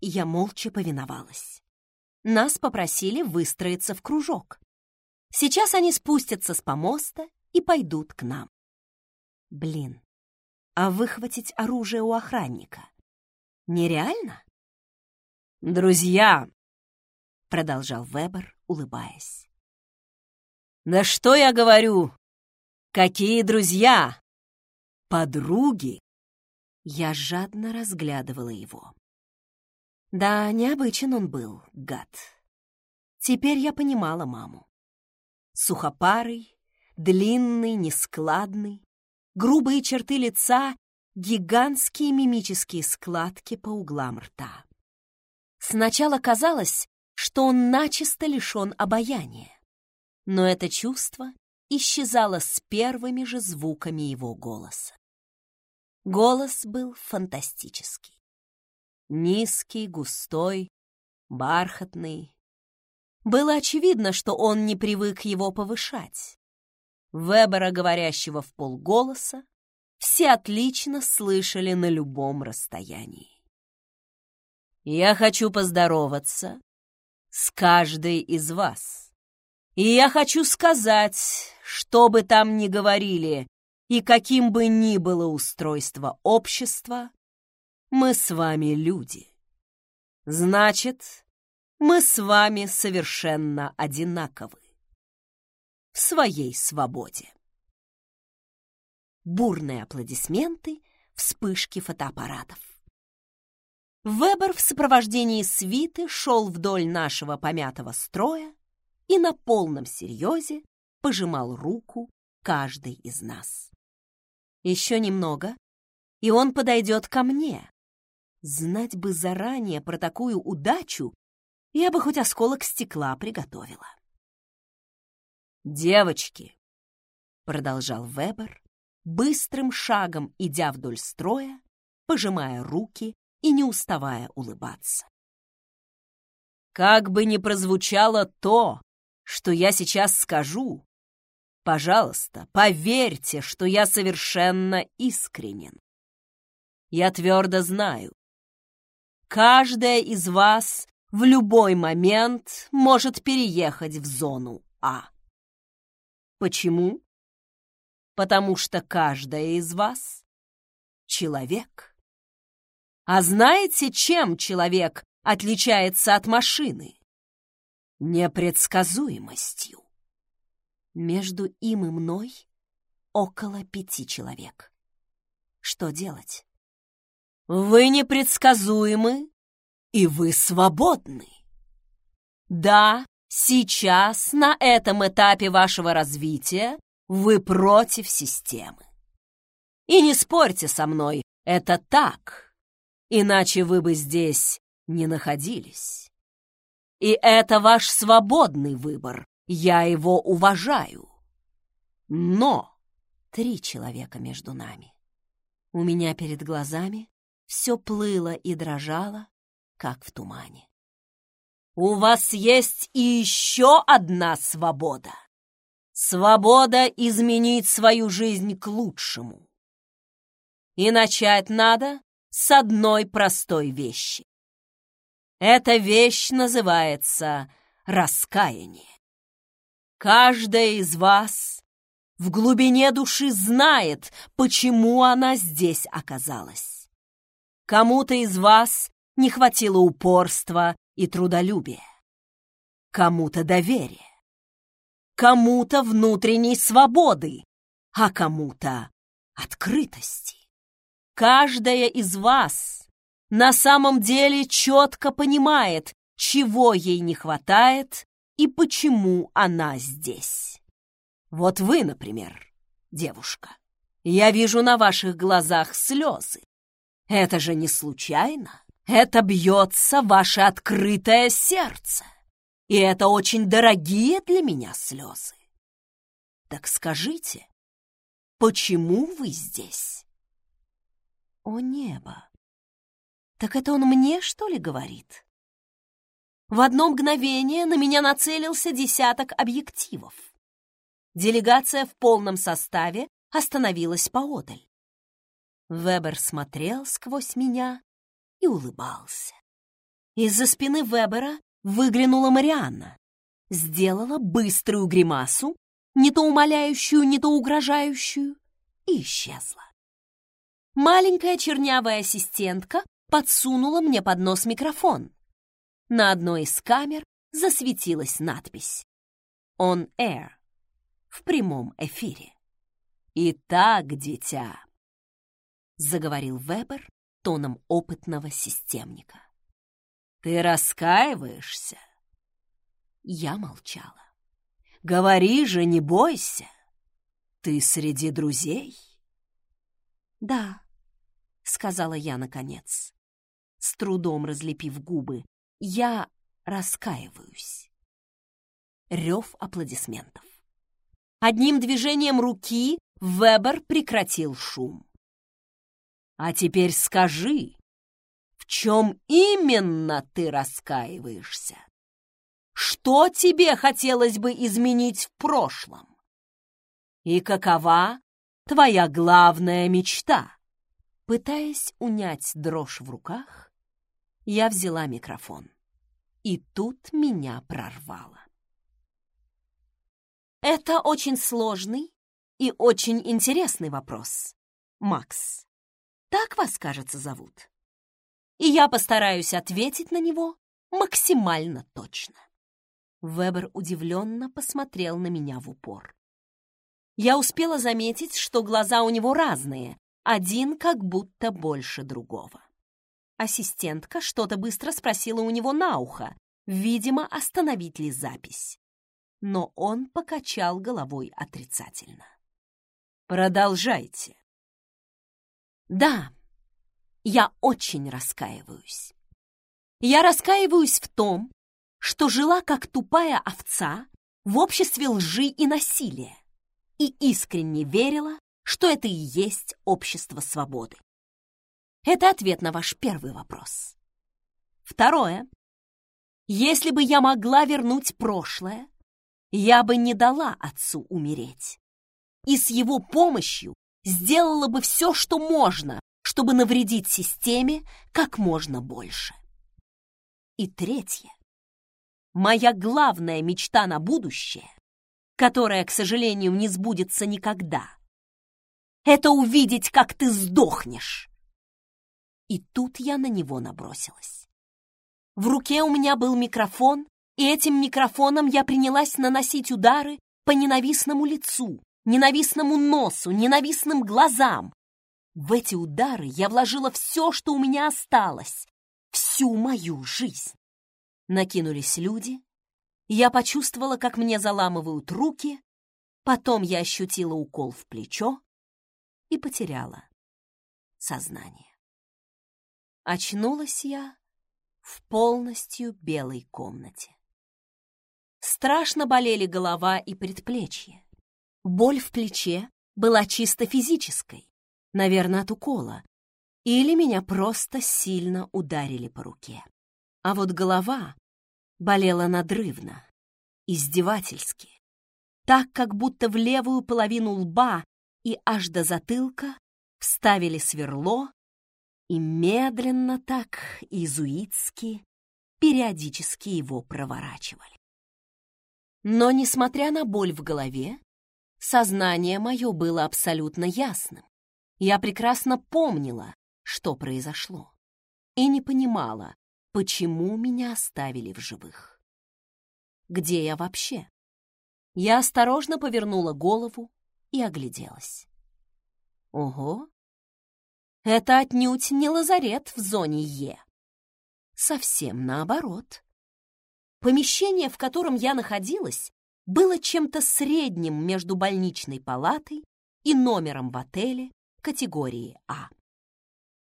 [SPEAKER 2] Я молча повиновалась. Нас попросили выстроиться в кружок. Сейчас они спустятся с помоста и пойдут к нам. Блин, а выхватить оружие у охранника нереально? «Друзья!» — продолжал Вебер, улыбаясь. «Да что я говорю? Какие друзья? Подруги!» Я жадно разглядывала его. Да, необычен он был, гад. Теперь я понимала маму. Сухопарый, длинный, нескладный, грубые черты лица, гигантские мимические складки по углам рта. Сначала казалось, что он начисто лишен обаяния, но это чувство исчезало с первыми же звуками его голоса. Голос был фантастический. Низкий, густой, бархатный. Было очевидно, что он не привык его повышать. Вебера, говорящего в полголоса, все отлично слышали на любом расстоянии. «Я хочу поздороваться с каждой из вас. И я хочу сказать, что бы там ни говорили и каким бы ни было устройство общества, мы с вами люди. Значит, мы с вами совершенно одинаковы своей свободе. Бурные аплодисменты, вспышки фотоаппаратов. Вебер в сопровождении свиты шел вдоль нашего помятого строя и на полном серьезе пожимал руку каждой из нас. Еще немного, и он подойдет ко мне, Знать бы заранее про такую удачу, я бы хоть осколок стекла приготовила. «Девочки!» — продолжал Вебер, быстрым шагом идя вдоль строя, пожимая руки и не уставая улыбаться. «Как бы ни прозвучало то, что я сейчас скажу, пожалуйста, поверьте, что я совершенно искренен. Я твердо знаю, Каждая из вас в любой момент может переехать в зону А. Почему? Потому что каждая из вас — человек. А знаете, чем человек отличается от машины? Непредсказуемостью. Между им и мной около пяти человек. Что делать? Вы непредсказуемы, и вы свободны. Да, сейчас, на этом этапе вашего развития, вы против системы. И не спорьте со мной, это так, иначе вы бы здесь не находились. И это ваш свободный выбор, я его уважаю. Но три человека между нами. У меня перед глазами все плыло и дрожало, как в тумане. У вас есть и еще одна свобода. Свобода изменить свою жизнь к лучшему. И начать надо с одной простой вещи. Эта вещь называется раскаяние. Каждая из вас в глубине души знает, почему она здесь оказалась. Кому-то из вас не хватило упорства и трудолюбия. Кому-то доверия. Кому-то внутренней свободы, а кому-то открытости. Каждая из вас на самом деле четко понимает, чего ей не хватает и почему она здесь. Вот вы, например, девушка. Я вижу на ваших глазах слезы. Это же не случайно. Это бьется ваше открытое сердце.
[SPEAKER 1] И это очень дорогие для меня слезы. Так скажите, почему вы здесь?
[SPEAKER 2] О небо! Так это он мне, что ли, говорит? В одно мгновение на меня нацелился десяток объективов. Делегация в полном составе остановилась поодаль. Вебер смотрел сквозь меня и улыбался. Из-за спины Вебера выглянула Марианна, сделала быструю гримасу, не то умоляющую, не то угрожающую, и исчезла. Маленькая чернявая ассистентка подсунула мне под нос микрофон. На одной из камер засветилась надпись «On Air» в прямом эфире. «Итак, дитя», — заговорил Вебер тоном опытного системника. «Ты раскаиваешься?» Я молчала. «Говори же, не бойся! Ты среди друзей?» «Да», — сказала я наконец, с трудом разлепив губы. «Я раскаиваюсь». Рев аплодисментов. Одним движением руки Вебер прекратил шум. «А теперь скажи, в чем именно ты раскаиваешься? Что тебе хотелось бы изменить в прошлом? И какова твоя главная мечта?» Пытаясь унять дрожь в руках, я взяла микрофон. И тут меня прорвало. Это очень сложный и очень интересный вопрос, Макс. Так вас, кажется, зовут. И я постараюсь ответить на него максимально точно. Вебер удивленно посмотрел на меня в упор. Я успела заметить, что глаза у него разные, один как будто больше другого. Ассистентка что-то быстро спросила у него на ухо, видимо, остановить ли запись. Но он покачал головой отрицательно. Продолжайте. Да, я очень раскаиваюсь. Я раскаиваюсь в том, что жила как тупая овца в обществе лжи и насилия и искренне верила, что это и есть общество свободы. Это ответ на ваш первый вопрос. Второе. Если бы я могла вернуть прошлое, я бы не дала отцу умереть и с его помощью сделала бы все, что можно, чтобы навредить системе как можно больше. И третье. Моя главная мечта на будущее, которая, к сожалению, не сбудется никогда, это увидеть, как ты сдохнешь. И тут я на него набросилась. В руке у меня был микрофон, и этим микрофоном я принялась наносить удары по ненавистному лицу, ненавистному носу, ненавистным глазам. В эти удары я вложила все, что у меня осталось, всю мою жизнь. Накинулись люди, я почувствовала, как мне заламывают руки, потом я ощутила укол в плечо и потеряла сознание. Очнулась я в полностью белой комнате. Страшно болели голова и предплечье. Боль в плече была чисто физической, наверное, от укола, или меня просто сильно ударили по руке. А вот голова болела надрывно, издевательски, так, как будто в левую половину лба и аж до затылка вставили сверло и медленно так, изуитски, периодически его проворачивали. Но, несмотря на боль в голове, Сознание мое было абсолютно ясным. Я прекрасно помнила, что произошло, и не понимала, почему меня оставили в живых. Где я вообще? Я осторожно повернула голову и огляделась. Ого! Это отнюдь не лазарет в зоне Е. Совсем наоборот. Помещение, в котором я находилась, было чем-то средним между больничной палатой и номером в отеле категории А.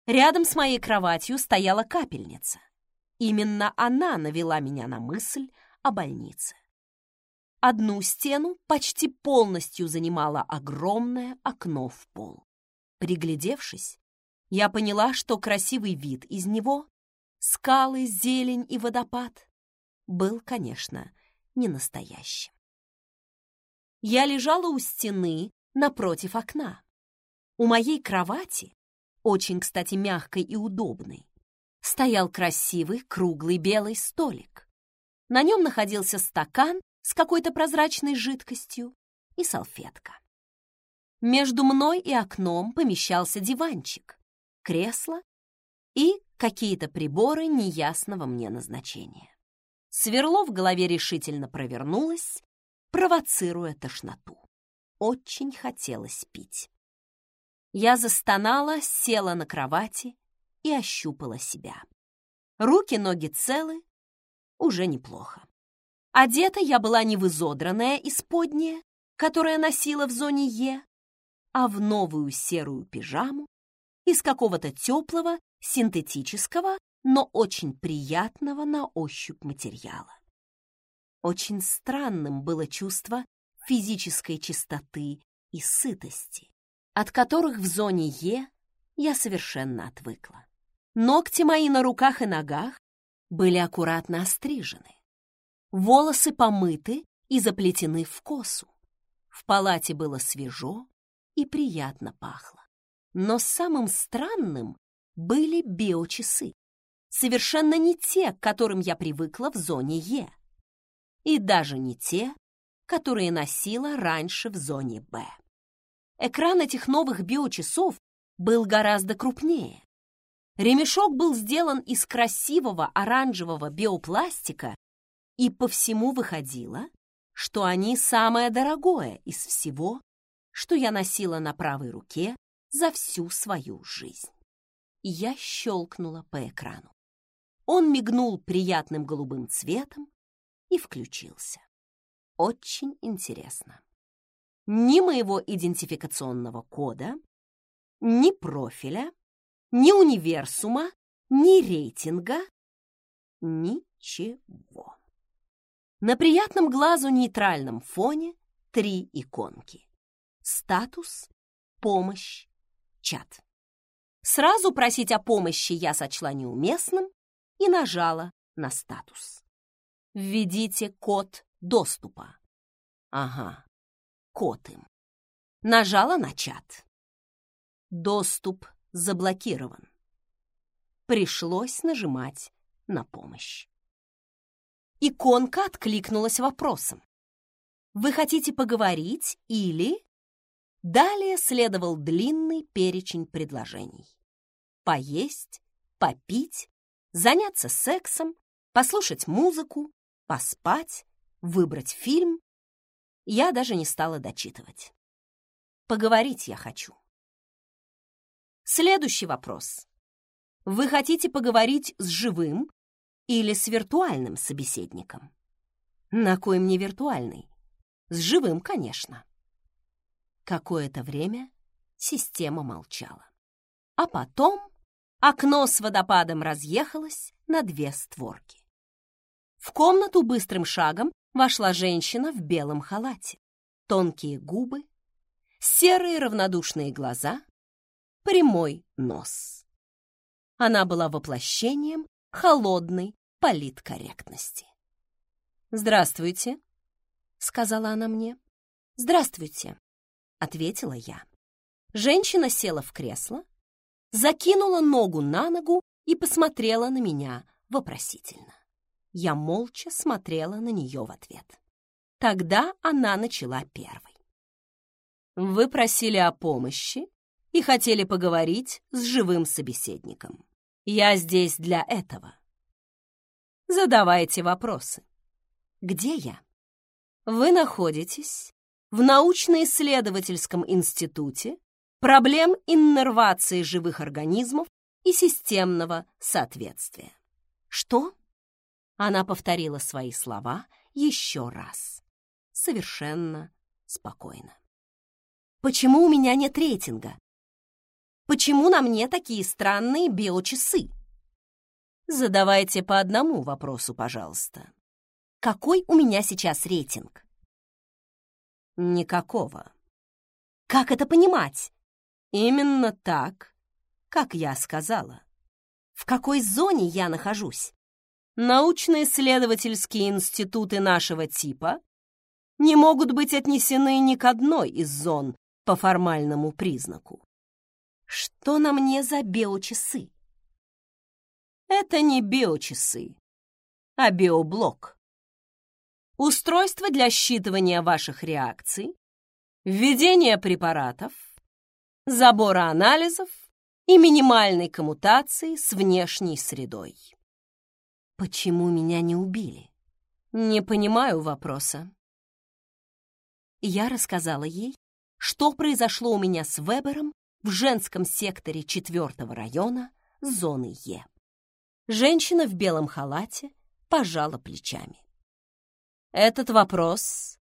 [SPEAKER 2] Рядом с моей кроватью стояла капельница. Именно она навела меня на мысль о больнице. Одну стену почти полностью занимало огромное окно в пол. Приглядевшись, я поняла, что красивый вид из него, скалы, зелень и водопад, был, конечно, не настоящим. Я лежала у стены напротив окна. У моей кровати, очень, кстати, мягкой и удобной, стоял красивый круглый белый столик. На нем находился стакан с какой-то прозрачной жидкостью и салфетка. Между мной и окном помещался диванчик, кресло и какие-то приборы неясного мне назначения. Сверло в голове решительно провернулось, провоцируя тошноту. Очень хотелось пить. Я застонала, села на кровати и ощупала себя. Руки-ноги целы, уже неплохо. Одета я была не в изодранное исподнее, которое носила в зоне Е, а в новую серую пижаму из какого-то теплого, синтетического, но очень приятного на ощупь материала. Очень странным было чувство физической чистоты и сытости, от которых в зоне Е я совершенно отвыкла. Ногти мои на руках и ногах были аккуратно острижены. Волосы помыты и заплетены в косу. В палате было свежо и приятно пахло. Но самым странным были биочасы. Совершенно не те, к которым я привыкла в зоне Е. И даже не те, которые носила раньше в зоне Б. Экран этих новых биочасов был гораздо крупнее. Ремешок был сделан из красивого оранжевого биопластика, и по всему выходило, что они самое дорогое из всего, что я носила на правой руке за всю свою жизнь. Я щелкнула по экрану. Он мигнул приятным голубым цветом и включился. Очень интересно. Ни моего идентификационного кода, ни профиля, ни универсума, ни рейтинга, ничего. На приятном глазу нейтральном фоне три иконки. Статус, помощь, чат. Сразу просить о помощи я сочла неуместным и нажала на статус. Введите код доступа. Ага, код им. Нажала на чат. Доступ заблокирован. Пришлось нажимать на помощь. Иконка откликнулась вопросом. «Вы хотите поговорить или...» Далее следовал длинный перечень предложений. Поесть, попить, заняться сексом, послушать музыку, поспать, выбрать фильм. Я даже не стала дочитывать. Поговорить я хочу. Следующий вопрос. Вы хотите поговорить с живым или с виртуальным собеседником? На кой мне виртуальный? С живым, конечно. Какое-то время система молчала. А потом окно с водопадом разъехалось на две створки. В комнату быстрым шагом вошла женщина в белом халате. Тонкие губы, серые равнодушные глаза, прямой нос. Она была воплощением холодной политкорректности. «Здравствуйте», — сказала она мне. «Здравствуйте», — ответила я. Женщина села в кресло, закинула ногу на ногу и посмотрела на меня вопросительно. Я молча смотрела на нее в ответ. Тогда она начала первой. «Вы просили о помощи и хотели поговорить с живым собеседником. Я здесь для этого. Задавайте вопросы. Где я? Вы находитесь в научно-исследовательском институте проблем иннервации живых организмов и системного соответствия. Что? Она повторила свои слова еще раз. Совершенно спокойно. Почему у меня нет рейтинга? Почему на мне такие странные биочасы? Задавайте по одному вопросу, пожалуйста. какой у меня сейчас рейтинг?
[SPEAKER 1] Никакого.
[SPEAKER 2] Как это понимать?
[SPEAKER 1] Именно так, как я сказала.
[SPEAKER 2] В какой зоне я нахожусь?
[SPEAKER 1] Научно-исследовательские институты нашего типа не могут быть отнесены ни к одной из зон по формальному признаку.
[SPEAKER 2] Что на мне за биочасы?
[SPEAKER 1] Это не биочасы, а биоблок. Устройство для считывания ваших реакций, введения препаратов, забора анализов и минимальной коммутации с внешней средой.
[SPEAKER 2] Почему меня не убили?
[SPEAKER 1] Не понимаю вопроса.
[SPEAKER 2] Я рассказала ей, что произошло у меня с Вебером в женском секторе четвертого района зоны Е. Женщина в белом халате пожала плечами.
[SPEAKER 1] Этот вопрос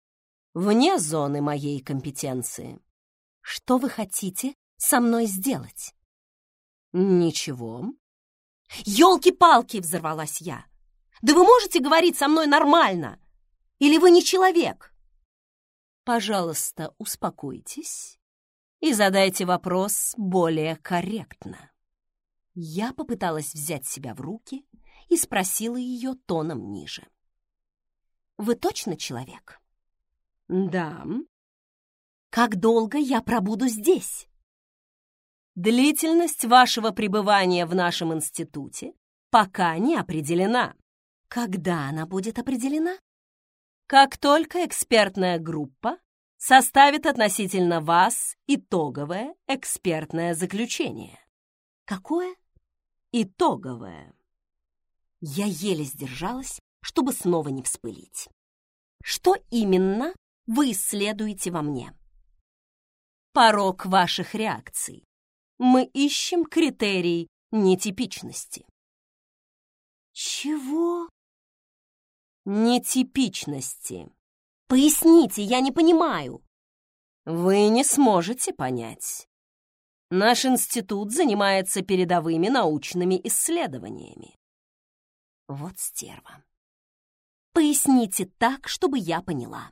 [SPEAKER 1] вне зоны моей компетенции.
[SPEAKER 2] Что вы хотите со мной сделать?
[SPEAKER 1] Ничего.
[SPEAKER 2] Ёлки-палки, взорвалась я. Да вы можете говорить со мной нормально? Или вы не человек?
[SPEAKER 1] Пожалуйста, успокойтесь и задайте вопрос более корректно.
[SPEAKER 2] Я попыталась взять себя в руки и спросила ее тоном ниже. «Вы точно человек?»
[SPEAKER 1] «Да».
[SPEAKER 2] «Как долго я пробуду здесь?»
[SPEAKER 1] «Длительность вашего пребывания в нашем институте пока не определена».
[SPEAKER 2] «Когда она будет определена?»
[SPEAKER 1] «Как только экспертная группа составит относительно вас итоговое экспертное заключение».
[SPEAKER 2] «Какое?»
[SPEAKER 1] «Итоговое».
[SPEAKER 2] Я еле сдержалась, чтобы снова не вспылить. Что именно вы исследуете во мне?
[SPEAKER 1] Порог ваших реакций. Мы ищем критерий нетипичности.
[SPEAKER 2] Чего?
[SPEAKER 1] Нетипичности.
[SPEAKER 2] Поясните, я не понимаю.
[SPEAKER 1] Вы не сможете понять. Наш институт занимается передовыми научными исследованиями.
[SPEAKER 2] Вот стерва. Поясните так, чтобы я поняла.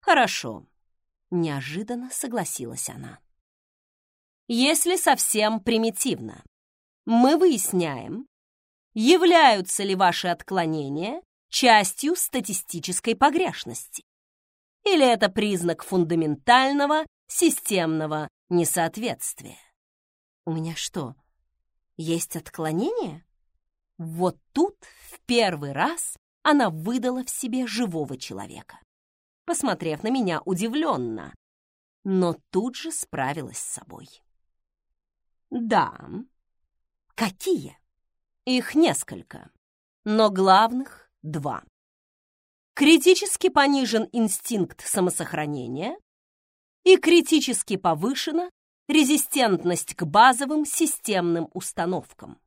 [SPEAKER 1] Хорошо.
[SPEAKER 2] Неожиданно согласилась она.
[SPEAKER 1] Если совсем примитивно, мы выясняем, являются ли ваши отклонения частью статистической погрешности. Или это признак фундаментального системного несоответствия?
[SPEAKER 2] У меня что, есть отклонение?
[SPEAKER 1] Вот тут в первый раз она выдала в себе живого человека, посмотрев на меня удивленно, но тут же справилась с собой. Да.
[SPEAKER 2] Какие?
[SPEAKER 1] Их несколько, но главных два. Критически понижен инстинкт самосохранения и критически повышена резистентность к базовым системным установкам,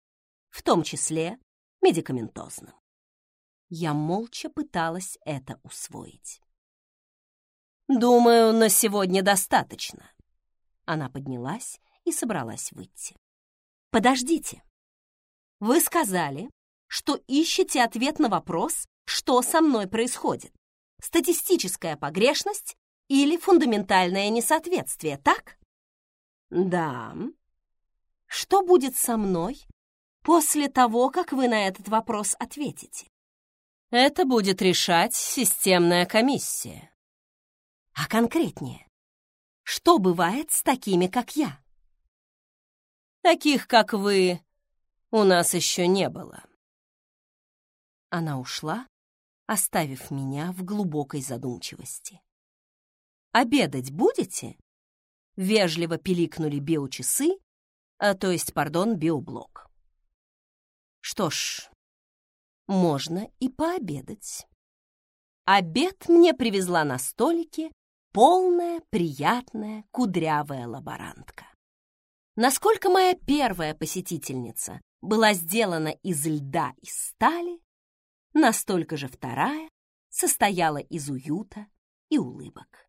[SPEAKER 1] в том числе медикаментозным. Я молча пыталась это усвоить. «Думаю, на сегодня достаточно». Она поднялась и собралась выйти. «Подождите. Вы сказали, что ищете ответ на вопрос, что со мной происходит. Статистическая погрешность или фундаментальное несоответствие, так? Да. Что будет со мной после того, как вы на этот вопрос ответите? Это будет решать системная комиссия. А конкретнее, что бывает с такими, как я? Таких, как вы, у нас еще не было. Она ушла, оставив меня в глубокой задумчивости. «Обедать будете?» Вежливо пиликнули биочасы, а, то есть, пардон, биоблок. Что ж, можно и пообедать. Обед мне привезла на столике полная, приятная, кудрявая лаборантка. Насколько моя первая посетительница была сделана из льда и стали, настолько же вторая состояла из уюта и улыбок.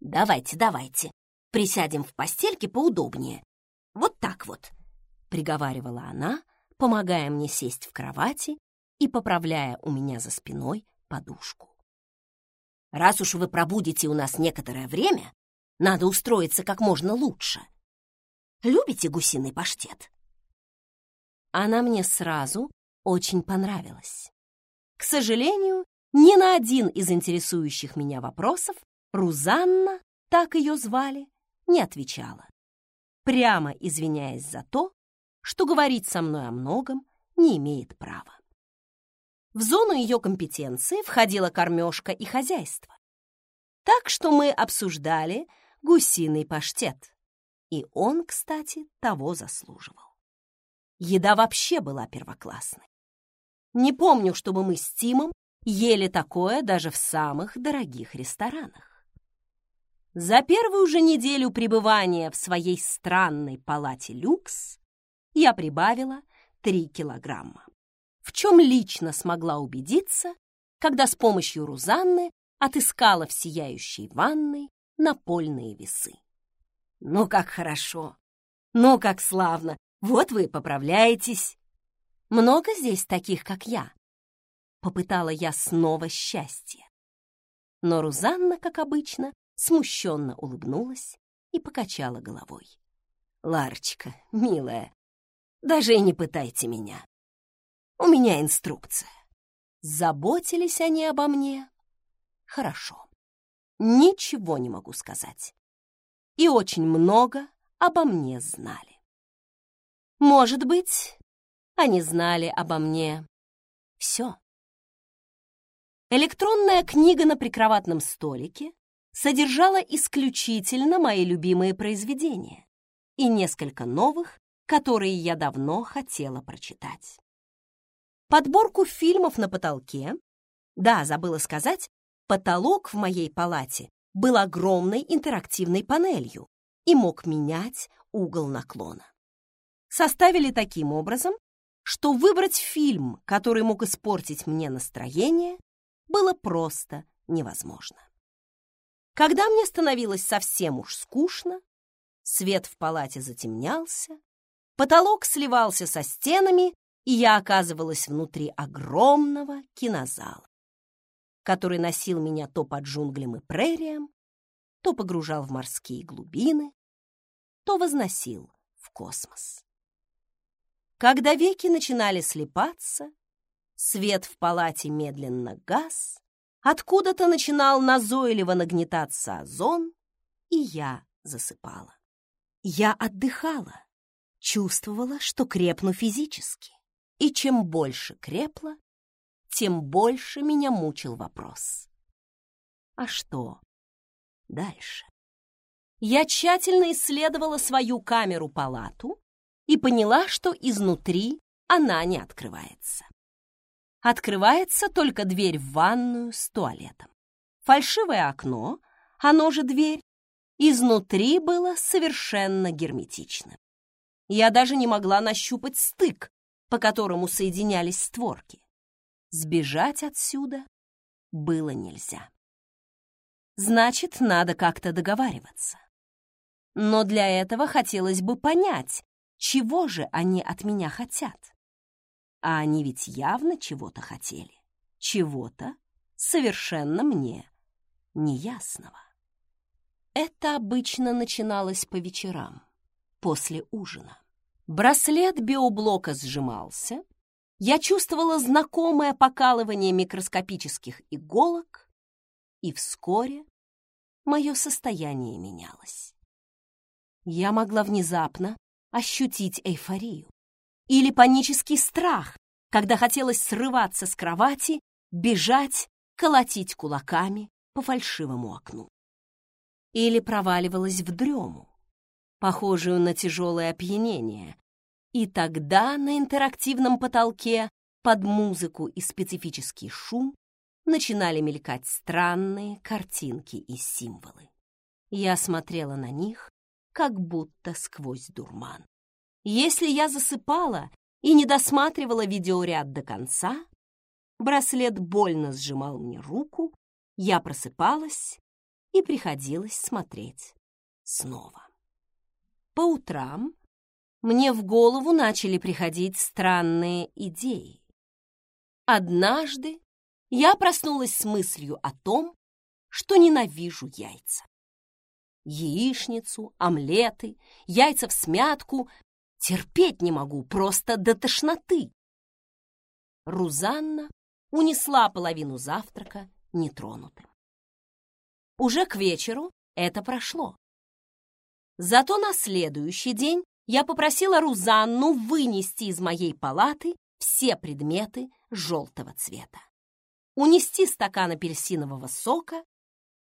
[SPEAKER 1] «Давайте, давайте, присядем в постельке поудобнее. Вот так вот», — приговаривала она, помогая мне сесть в кровати
[SPEAKER 2] и поправляя у меня за спиной подушку. «Раз уж вы пробудете у нас некоторое время, надо устроиться как можно лучше. Любите гусиный паштет?» Она мне сразу очень понравилась. К сожалению, ни на один из интересующих меня вопросов Рузанна, так ее звали, не отвечала, прямо извиняясь за то, что говорить со мной о многом не имеет права. В зону ее компетенции входила кормежка и хозяйство. Так что мы обсуждали гусиный паштет. И он, кстати, того заслуживал. Еда вообще была первоклассной. Не помню, чтобы мы с Тимом ели такое даже в самых дорогих ресторанах. За первую же неделю пребывания в своей странной палате люкс я прибавила 3 килограмма, в чем лично смогла убедиться, когда с помощью Рузанны отыскала в сияющей ванной напольные весы. Ну, как хорошо! Ну, как славно! Вот вы поправляетесь. Много здесь таких, как я? Попытала я снова счастье. Но Рузанна, как обычно, смущенно улыбнулась и покачала головой. «Ларочка, милая, даже и не пытайте меня. У меня инструкция. Заботились они обо мне? Хорошо. Ничего не могу сказать. И очень много обо мне знали. Может быть, они знали обо мне все. Электронная книга на прикроватном столике содержала исключительно мои любимые произведения и несколько новых, которые я давно хотела прочитать. Подборку фильмов на потолке, да, забыла сказать, потолок в моей палате был огромной интерактивной панелью и мог менять угол наклона составили таким образом, что выбрать фильм, который мог испортить мне настроение, было просто невозможно. Когда мне становилось совсем уж скучно, свет в палате затемнялся, потолок сливался со стенами, и я оказывалась внутри огромного кинозала, который носил меня то под джунглям и прериям, то погружал в морские глубины, то возносил в космос. Когда веки начинали слепаться, свет в палате медленно гас, откуда-то начинал назойливо нагнетаться озон, и я засыпала. Я отдыхала, чувствовала, что крепну физически. И чем больше крепла, тем больше меня мучил вопрос. А что дальше? Я тщательно исследовала свою камеру-палату и поняла, что изнутри она не открывается. Открывается только дверь в ванную с туалетом. Фальшивое окно, оно же дверь, изнутри было совершенно герметичным. Я даже не могла нащупать стык, по которому соединялись створки. Сбежать отсюда было нельзя. Значит, надо как-то договариваться. Но для этого хотелось бы понять, чего же они от меня хотят? А они ведь явно чего-то хотели. Чего-то совершенно мне неясного. Это обычно начиналось по вечерам, после ужина. Браслет биоблока сжимался, я чувствовала знакомое покалывание микроскопических иголок, и вскоре мое состояние менялось. Я могла внезапно ощутить эйфорию. Или панический страх, когда хотелось срываться с кровати, бежать, колотить кулаками по фальшивому окну. Или проваливалась в дрему, похожую на тяжелое опьянение, и тогда на интерактивном потолке под музыку и специфический шум начинали мелькать странные картинки и символы. Я смотрела на них, как будто сквозь дурман. Если я засыпала и не досматривала видеоряд до конца, браслет больно сжимал мне руку, я просыпалась и приходилось смотреть снова. По утрам мне в голову начали приходить странные идеи. Однажды я проснулась с мыслью о том, что ненавижу яйца. Яичницу, омлеты, яйца в смятку терпеть не могу, просто до тошноты. Рузанна унесла половину завтрака нетронутым. Уже к вечеру это прошло. Зато на следующий день я попросила Рузанну вынести из моей палаты все предметы желтого цвета. Унести стакан апельсинового сока,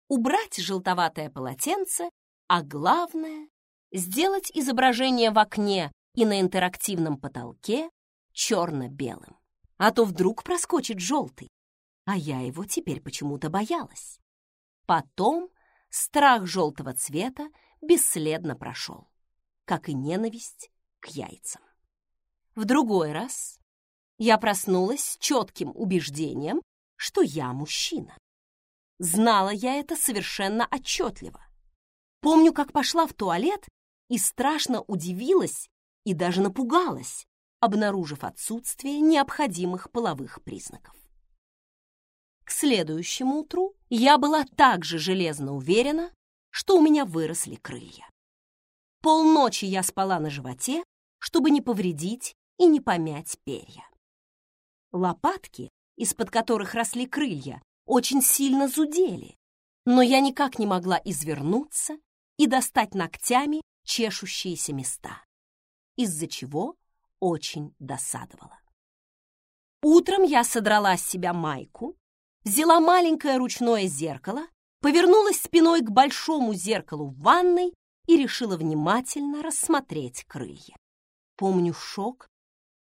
[SPEAKER 2] убрать желтоватое полотенце, а главное — сделать изображение в окне и на интерактивном потолке черно-белым. А то вдруг проскочит желтый, а я его теперь почему-то боялась. Потом страх желтого цвета бесследно прошел, как и ненависть к яйцам. В другой раз я проснулась с четким убеждением, что я мужчина. Знала я это совершенно отчетливо. Помню, как пошла в туалет и страшно удивилась и даже напугалась, обнаружив отсутствие необходимых половых признаков. К следующему утру я была также железно уверена, что у меня выросли крылья. Полночи я спала на животе, чтобы не повредить и не помять перья. Лопатки, из-под которых росли крылья, очень сильно зудели, но я никак не могла извернуться и достать ногтями чешущиеся места, из-за чего очень досадовала. Утром я содрала с себя майку, взяла маленькое ручное зеркало, повернулась спиной к большому зеркалу в ванной и решила внимательно рассмотреть крылья. Помню шок,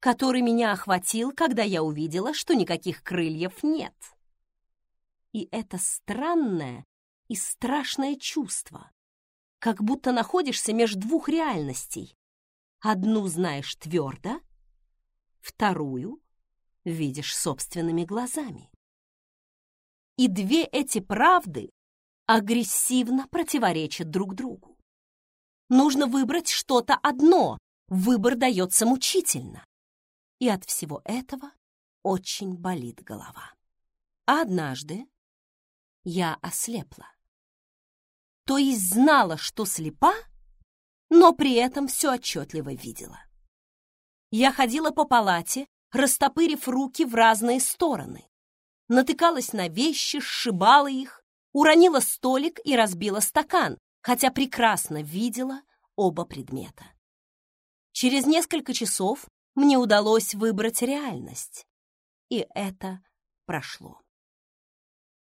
[SPEAKER 2] который меня охватил, когда я увидела, что никаких крыльев нет. И это странное и страшное чувство, как будто находишься между двух реальностей. Одну знаешь твердо, вторую видишь собственными глазами. И две эти правды агрессивно противоречат друг другу. Нужно выбрать что-то одно, выбор дается мучительно. И от всего этого очень болит голова. А однажды я ослепла. То есть знала, что слепа, но при этом все отчетливо видела. Я ходила по палате, растопырив руки в разные стороны, натыкалась на вещи, сшибала их, уронила столик и разбила стакан, хотя прекрасно видела оба предмета. Через несколько часов мне удалось выбрать реальность, и это прошло.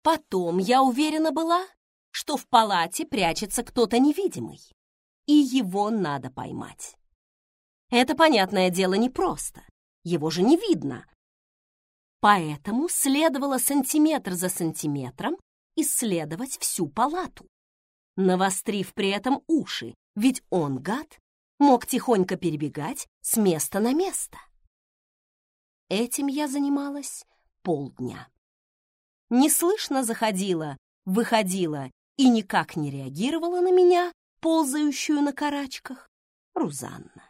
[SPEAKER 2] Потом я уверена была, что в палате прячется кто-то невидимый, и его надо поймать. Это, понятное дело, непросто, его же не видно, Поэтому следовало сантиметр за сантиметром исследовать всю палату, навострив при этом уши, ведь он, гад, мог тихонько перебегать с места на место. Этим я занималась полдня. Неслышно заходила, выходила и никак не реагировала на меня, ползающую на карачках, Рузанна.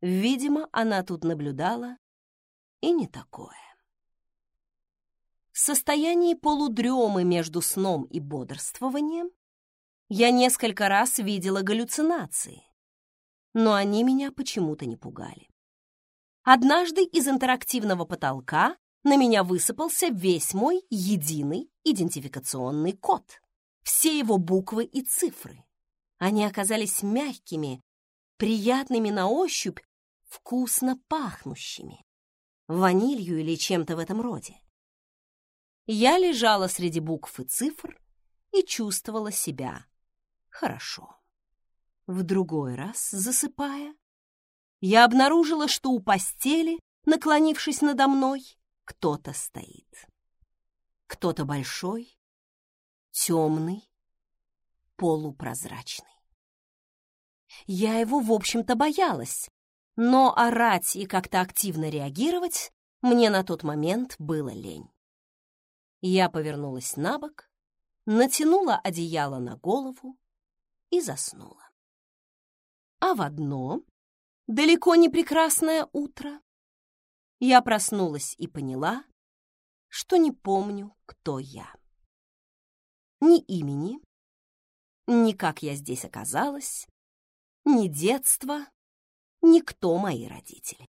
[SPEAKER 2] Видимо, она тут наблюдала и не такое. В состоянии полудремы между сном и бодрствованием я несколько раз видела галлюцинации, но они меня почему-то не пугали. Однажды из интерактивного потолка на меня высыпался весь мой единый идентификационный код, все его буквы и цифры. Они оказались мягкими, приятными на ощупь, вкусно пахнущими ванилью или чем-то в этом роде. Я лежала среди букв и цифр и чувствовала себя хорошо. В другой раз, засыпая, я обнаружила, что у постели, наклонившись надо мной, кто-то стоит. Кто-то большой, темный, полупрозрачный. Я его, в общем-то, боялась, но орать и как-то активно реагировать мне на тот момент было лень. Я повернулась на бок, натянула одеяло на голову и заснула. А в одно, далеко не прекрасное утро, я проснулась и поняла, что не помню, кто я. Ни имени, ни как я здесь оказалась, ни детства, ни кто мои родители.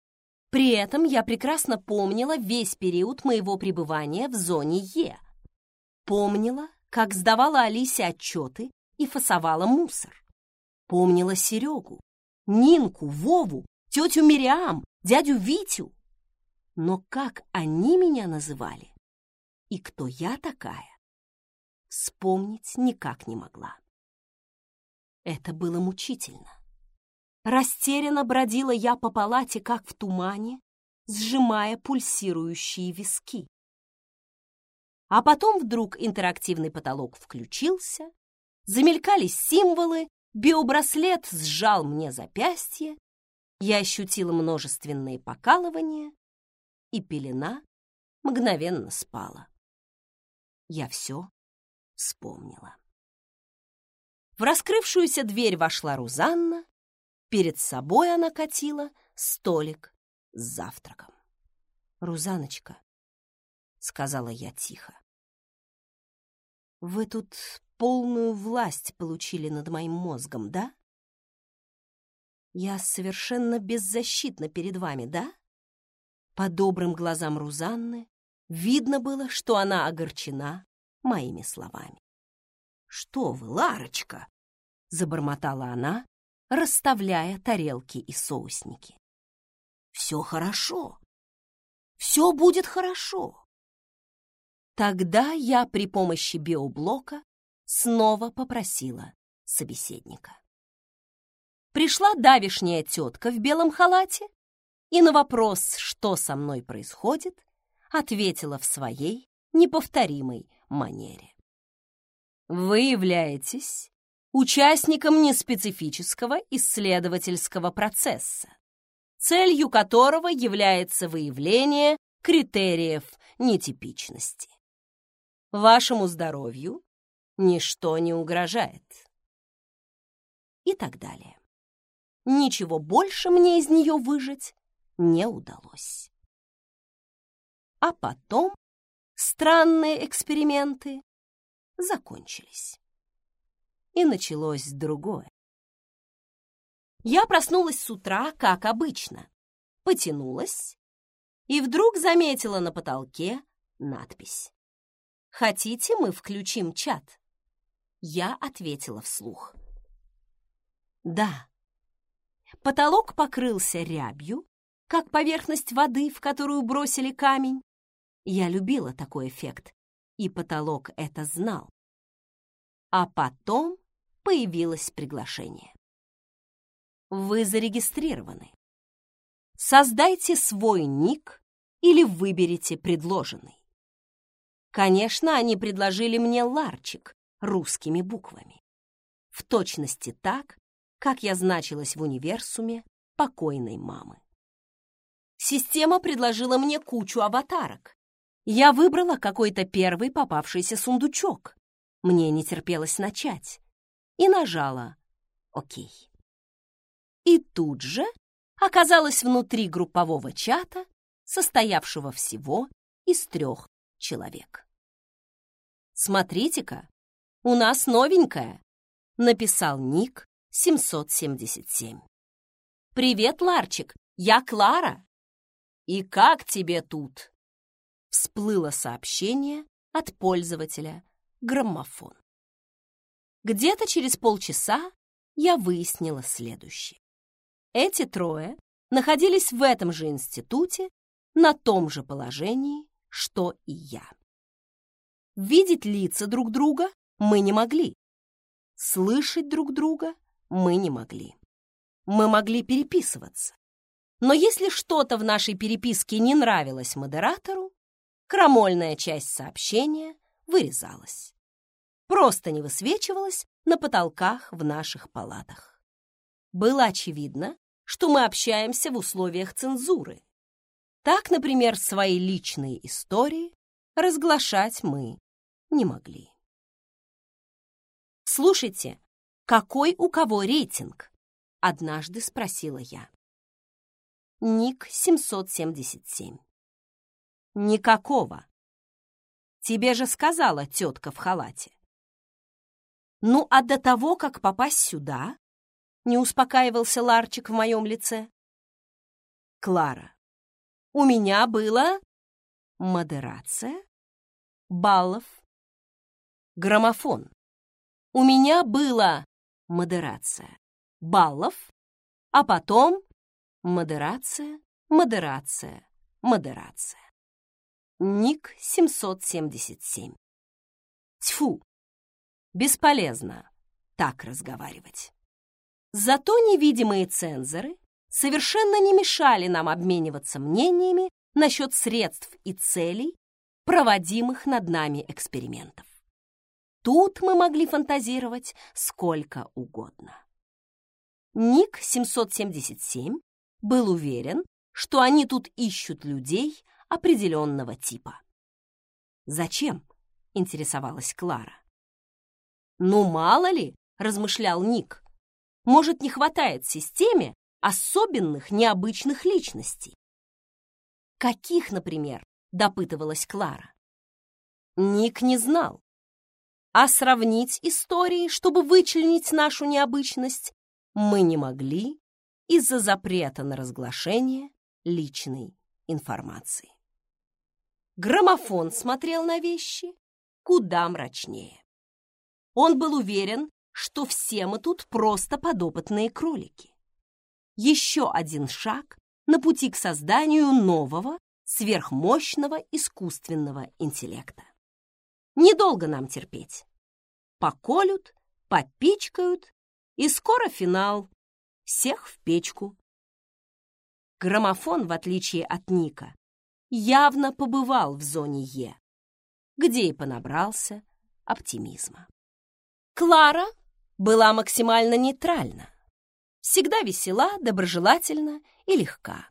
[SPEAKER 2] При этом я прекрасно помнила весь период моего пребывания в зоне Е. Помнила, как сдавала Алисе отчеты и фасовала мусор. Помнила Серегу, Нинку, Вову, тетю Мириам, дядю Витю. Но как они меня называли и кто я такая, вспомнить никак не могла. Это было мучительно. Растерянно бродила я по палате, как в тумане, сжимая пульсирующие виски. А потом вдруг интерактивный потолок включился, замелькали символы, биобраслет сжал мне запястье, я ощутила множественные покалывания, и пелена мгновенно спала. Я все вспомнила. В раскрывшуюся дверь вошла Рузанна. Перед собой она катила столик с завтраком. «Рузаночка», — сказала я тихо, — «вы тут полную власть получили над моим мозгом, да? Я совершенно беззащитна перед вами, да?» По добрым глазам Рузанны видно было, что она огорчена моими словами. «Что вы, Ларочка!» — забормотала она, расставляя тарелки и соусники. «Все хорошо. Все будет хорошо». Тогда я при помощи биоблока снова попросила собеседника. Пришла давишняя тетка в белом халате и на вопрос, что со мной происходит, ответила в своей неповторимой манере. Вы являетесь участником неспецифического исследовательского процесса, целью которого является выявление критериев нетипичности. Вашему здоровью ничто не угрожает. И так далее. Ничего больше мне из нее выжить не удалось. А потом странные эксперименты закончились. И началось другое. Я проснулась с утра, как обычно, потянулась и вдруг заметила на потолке надпись. «Хотите, мы включим чат?» Я ответила вслух. «Да». Потолок покрылся рябью, как поверхность воды, в которую бросили камень. Я любила такой эффект, и потолок это знал. А потом появилось приглашение. Вы зарегистрированы. Создайте свой ник или выберите предложенный. Конечно, они предложили мне ларчик русскими буквами. В точности так, как я значилась в универсуме покойной мамы. Система предложила мне кучу аватарок. Я выбрала какой-то первый попавшийся сундучок. Мне не терпелось начать. И нажала «Окей». И тут же оказалась внутри группового чата, состоявшего всего из трех человек. «Смотрите-ка, у нас новенькая», — написал Ник 777. «Привет, Ларчик, я Клара». «И как тебе тут?» Всплыло сообщение от пользователя «Граммофон». Где-то через полчаса я выяснила следующее. Эти трое находились в этом же институте, на том же положении, что и я. Видеть лица друг друга мы не могли. Слышать друг друга мы не могли. Мы могли переписываться. Но если что-то в нашей переписке не нравилось модератору, крамольная часть сообщения вырезалась. Просто не высвечивалась на потолках в наших палатах. Было очевидно, что мы общаемся в условиях цензуры. Так, например, свои личные истории разглашать мы не могли. «Слушайте, какой у кого рейтинг?» — однажды спросила я. Ник 777. Никакого. Тебе же сказала тетка в халате. Ну, а до того, как попасть сюда, не успокаивался Ларчик в моем лице. Клара, у меня было модерация, баллов, граммофон. У меня была модерация, баллов, а потом модерация, модерация, модерация. Ник 777. Тьфу! Бесполезно так разговаривать. Зато невидимые цензоры совершенно не мешали нам обмениваться мнениями насчет средств и целей, проводимых над нами экспериментов. Тут мы могли фантазировать сколько угодно. Ник 777 был уверен, что они тут ищут людей, определенного типа. «Зачем?» — интересовалась Клара. «Ну, мало ли», — размышлял Ник. «Может, не хватает системе особенных необычных личностей?» «Каких, например?» — допытывалась Клара. Ник не знал. А сравнить истории, чтобы вычленить нашу необычность, мы не могли из-за запрета на разглашение личной информации. Граммофон смотрел на вещи куда мрачнее. Он был уверен, что все мы тут просто подопытные кролики. Еще один шаг на пути к созданию нового, сверхмощного искусственного интеллекта. Недолго нам терпеть. Поколют, попичкают, и скоро финал. Всех в печку. Граммофон, в отличие от Ника, явно побывал в зоне Е, где и понабрался оптимизма. Клара была максимально нейтральна, всегда весела, доброжелательна и легка,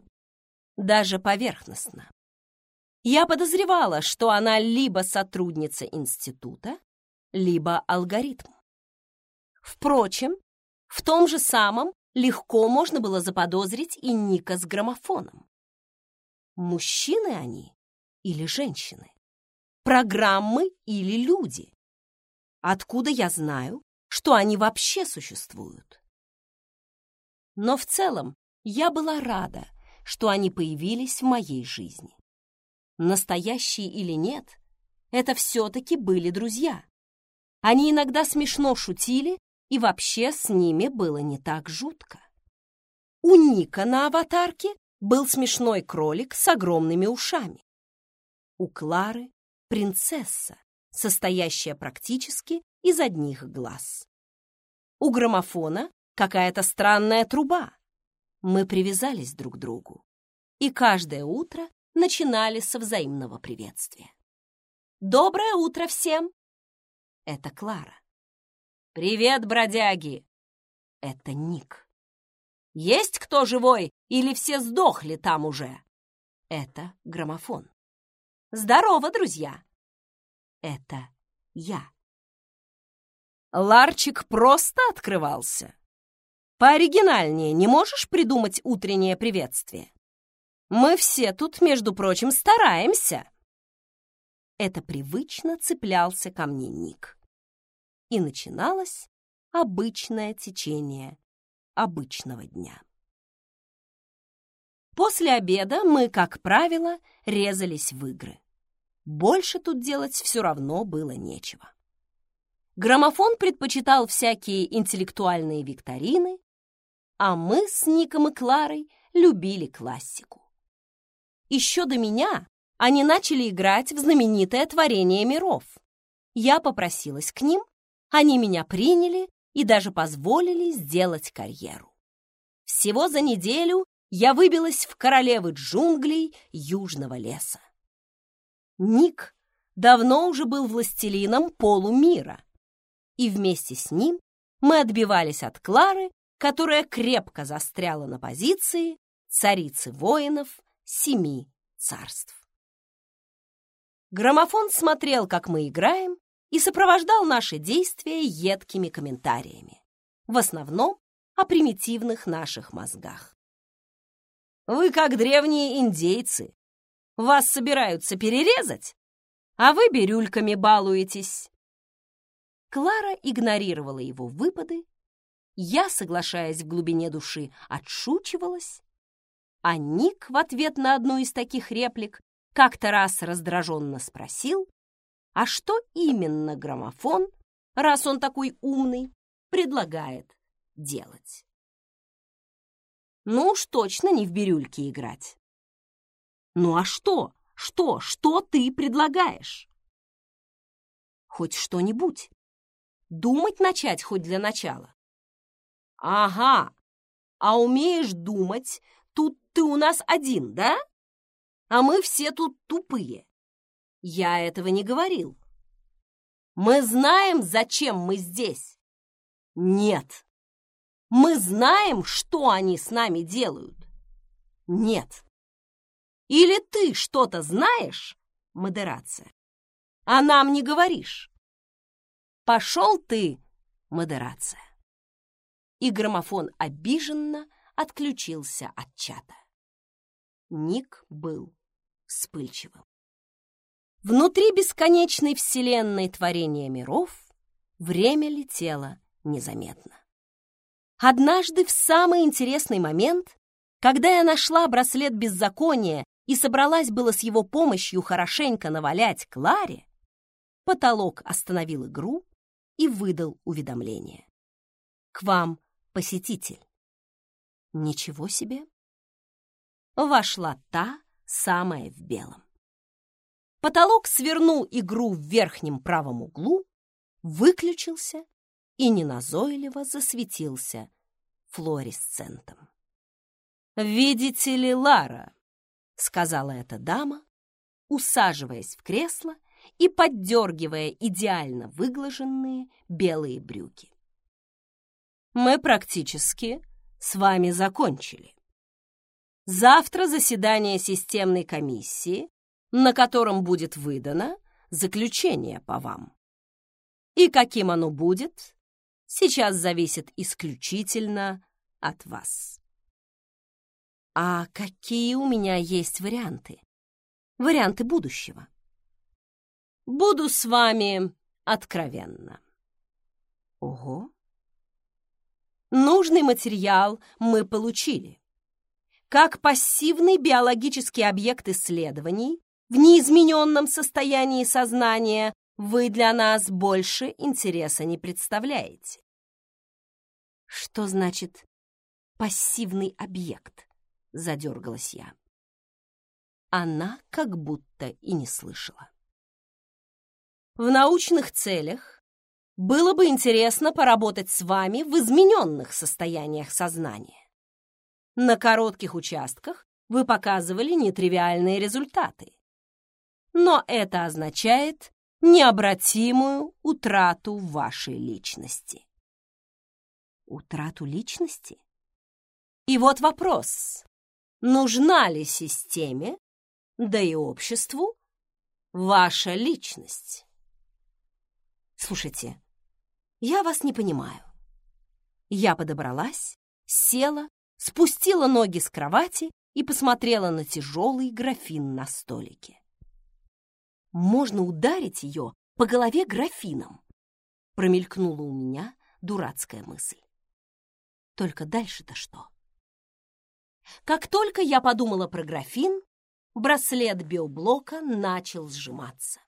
[SPEAKER 2] даже поверхностно. Я подозревала, что она либо сотрудница института, либо алгоритм. Впрочем, в том же самом легко можно было заподозрить и Ника с граммофоном. Мужчины они или женщины? Программы или люди? Откуда я знаю, что они вообще существуют? Но в целом я была рада, что они появились в моей жизни. Настоящие или нет, это все-таки были друзья. Они иногда смешно шутили, и вообще с ними было не так жутко. У Ника на аватарке был смешной кролик с огромными ушами. У Клары — принцесса, состоящая практически из одних глаз. У граммофона какая-то странная труба. Мы привязались друг к другу. И каждое утро начинали со взаимного приветствия. «Доброе утро всем!» Это Клара. «Привет, бродяги!» Это Ник. Есть кто живой или все сдохли там уже? Это граммофон. Здорово, друзья! Это я. Ларчик просто открывался. Пооригинальнее не можешь придумать утреннее приветствие? Мы все тут, между прочим, стараемся. Это привычно цеплялся ко мне Ник. И начиналось обычное течение обычного дня. После обеда мы, как правило, резались в игры. Больше тут делать все равно было нечего. Граммофон предпочитал всякие интеллектуальные викторины, а мы с Ником и Кларой любили классику. Еще до меня они начали играть в знаменитое творение миров. Я попросилась к ним, они меня приняли и даже позволили сделать карьеру. Всего за неделю я выбилась в королевы джунглей южного леса. Ник давно уже был властелином полумира, и вместе с ним мы отбивались от Клары, которая крепко застряла на позиции царицы воинов семи царств. Граммофон смотрел, как мы играем, и сопровождал наши действия едкими комментариями, в основном о примитивных наших мозгах. Вы как древние индейцы. Вас собираются перерезать, а вы бирюльками балуетесь. Клара игнорировала его выпады, я, соглашаясь в глубине души, отшучивалась, а Ник в ответ на одну из таких реплик как-то раз раздраженно спросил, а что именно граммофон, раз он такой умный, предлагает делать. Ну уж точно не в бирюльке играть. Ну а что? Что? Что ты предлагаешь? Хоть что-нибудь. Думать начать хоть для начала. Ага, а умеешь думать, тут ты у нас один, да? А мы все тут тупые. Я этого не говорил. Мы знаем, зачем мы здесь. Нет. Мы знаем, что они с нами делают. Нет. Или ты что-то знаешь, модерация, а нам не говоришь. Пошел ты, модерация. И граммофон обиженно отключился от чата. Ник был вспыльчивым. Внутри бесконечной вселенной творения миров время летело незаметно. Однажды, в самый интересный момент, когда я нашла браслет беззакония и собралась было с его помощью хорошенько навалять Кларе, потолок остановил игру и выдал уведомление. «К вам посетитель». Ничего себе! Вошла та, самая в белом. Потолок свернул игру в верхнем правом углу, выключился и неназойливо засветился флуоресцентом. «Видите ли, Лара?» — сказала эта дама, усаживаясь в кресло и поддергивая идеально выглаженные белые брюки. «Мы практически с вами закончили. Завтра заседание системной комиссии, на котором будет выдано заключение по вам. И каким оно будет, сейчас зависит исключительно от вас. А какие у меня есть варианты? Варианты будущего. Буду с вами откровенна. Ого! Нужный материал мы получили. Как пассивный биологический объект исследований в неизмененном состоянии сознания вы для нас больше интереса не представляете. Что значит пассивный объект? Задергалась я. Она как будто и не слышала. В научных целях было бы интересно поработать с вами в измененных состояниях сознания. На коротких участках вы показывали нетривиальные результаты. Но это означает необратимую утрату вашей личности. Утрату личности? И вот вопрос. Нужна ли системе, да и обществу, ваша личность? Слушайте, я вас не понимаю. Я подобралась, села, спустила ноги с кровати и посмотрела на тяжелый графин на столике. Можно ударить ее по голове графином. Промелькнула у меня дурацкая мысль. Только дальше-то что? Как только я подумала про графин, браслет биоблока начал сжиматься.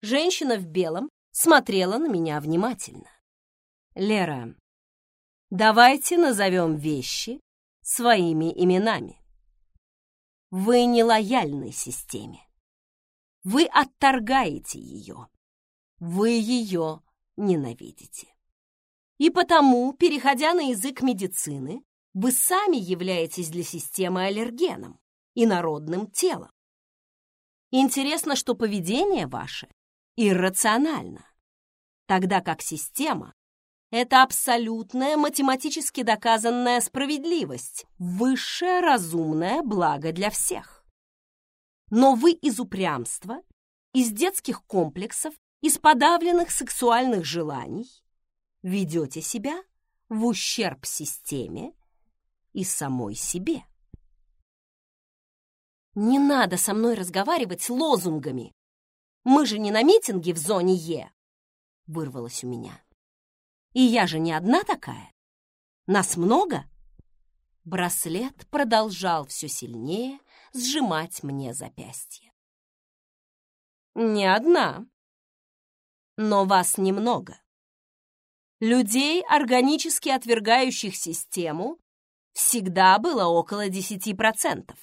[SPEAKER 2] Женщина в белом смотрела на меня внимательно. «Лера, давайте назовем вещи своими именами. Вы не лояльны системе. Вы отторгаете ее. Вы ее ненавидите. И потому, переходя на язык медицины, вы сами являетесь для системы аллергеном и народным телом. Интересно, что поведение ваше иррационально, тогда как система — это абсолютная математически доказанная справедливость, высшее разумное благо для всех. Но вы из упрямства, из детских комплексов, из подавленных сексуальных желаний ведете себя в ущерб системе и самой себе. Не надо со мной разговаривать лозунгами. Мы же не на митинге в зоне Е. Вырвалось у меня. И я же не одна такая. Нас много? Браслет продолжал все сильнее сжимать мне запястье. Не одна. Но вас немного. Людей, органически отвергающих систему, всегда было около 10%.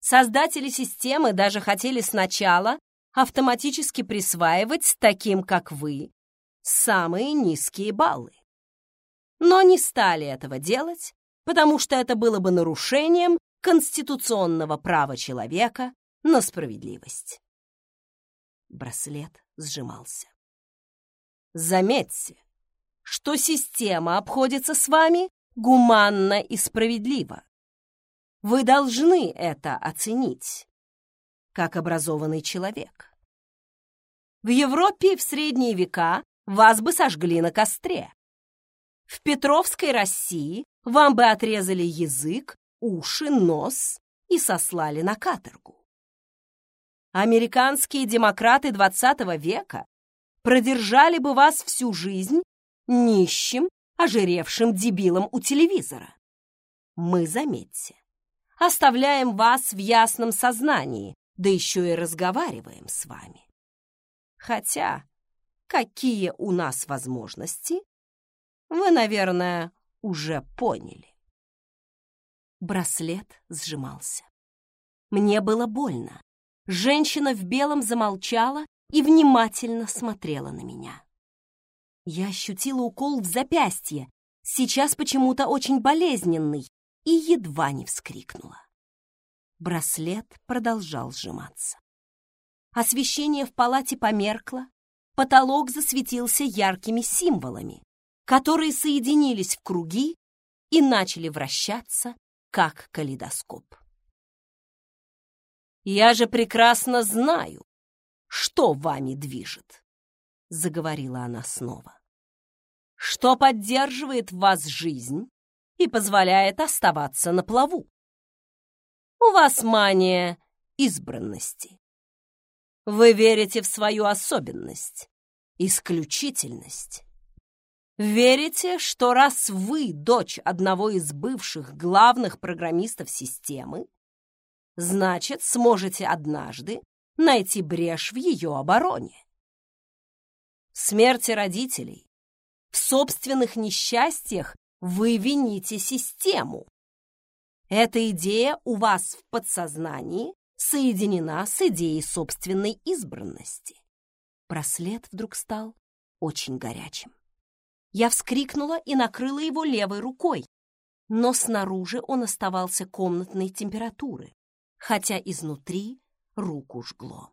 [SPEAKER 2] Создатели системы даже хотели сначала автоматически присваивать таким, как вы, самые низкие баллы. Но не стали этого делать, потому что это было бы нарушением конституционного права человека на справедливость. Браслет сжимался. Заметьте, что система обходится с вами гуманно и справедливо. Вы должны это оценить, как образованный человек. В Европе в средние века вас бы сожгли на костре. В Петровской России вам бы отрезали язык, уши, нос и сослали на каторгу. Американские демократы XX века продержали бы вас всю жизнь нищим, ожиревшим дебилом у телевизора. Мы, заметьте, оставляем вас в ясном сознании, да еще и разговариваем с вами. Хотя, какие у нас возможности, вы, наверное, уже поняли. Браслет сжимался. Мне было больно. Женщина в белом замолчала и внимательно смотрела на меня. Я ощутила укол в запястье, сейчас почему-то очень болезненный, и едва не вскрикнула. Браслет продолжал сжиматься. Освещение в палате померкло, потолок засветился яркими символами, которые соединились в круги и начали вращаться, как калейдоскоп. «Я же прекрасно знаю, что вами движет», — заговорила она снова. «Что поддерживает в вас жизнь и позволяет оставаться на плаву. У вас мания избранности. Вы верите в свою особенность, исключительность. Верите, что раз вы дочь одного из бывших главных программистов системы, значит, сможете однажды найти брешь в ее обороне. В смерти родителей, в собственных несчастьях вы вините систему. Эта идея у вас в подсознании соединена с идеей собственной избранности. Браслет вдруг стал очень горячим. Я вскрикнула и накрыла его левой рукой, но снаружи он оставался комнатной температуры, хотя изнутри руку жгло.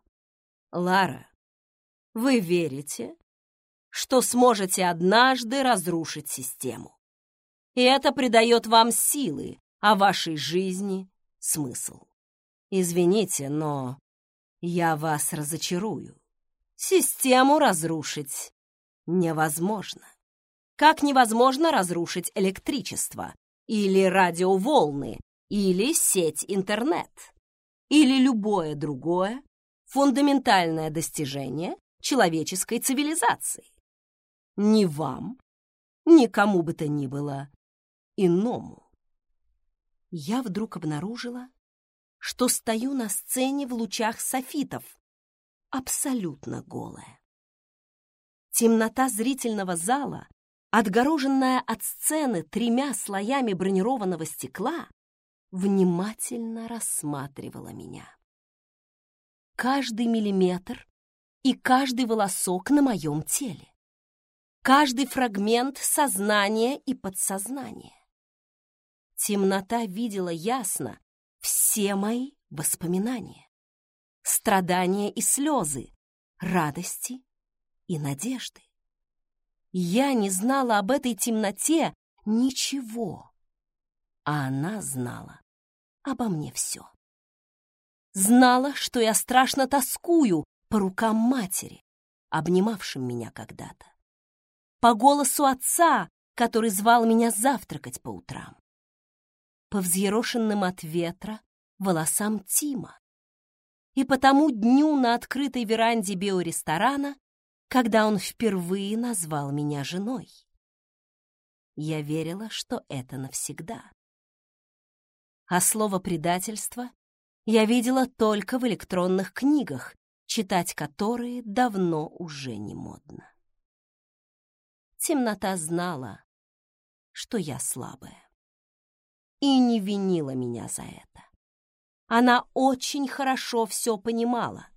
[SPEAKER 2] «Лара, вы верите, что сможете однажды разрушить систему? И это придает вам силы, а вашей жизни — смысл. Извините, но я вас разочарую. Систему разрушить невозможно как невозможно разрушить электричество, или радиоволны, или сеть интернет, или любое другое фундаментальное достижение человеческой цивилизации. Ни вам, ни кому бы то ни было иному. Я вдруг обнаружила, что стою на сцене в лучах софитов, абсолютно голая. Темнота зрительного зала отгороженная от сцены тремя слоями бронированного стекла, внимательно рассматривала меня. Каждый миллиметр и каждый волосок на моем теле. Каждый фрагмент сознания и подсознания. Темнота видела ясно все мои воспоминания, страдания и слезы, радости и надежды. Я не знала об этой темноте ничего, а она знала обо мне все. Знала, что я страшно тоскую по рукам матери, обнимавшим меня когда-то, по голосу отца, который звал меня завтракать по утрам, по взъерошенным от ветра волосам Тима и по тому дню на открытой веранде биоресторана, когда он впервые назвал меня женой. Я верила, что это навсегда. А слово «предательство» я видела только в электронных книгах, читать которые давно уже не модно. Темнота знала, что я слабая, и не винила меня за это. Она очень хорошо все понимала.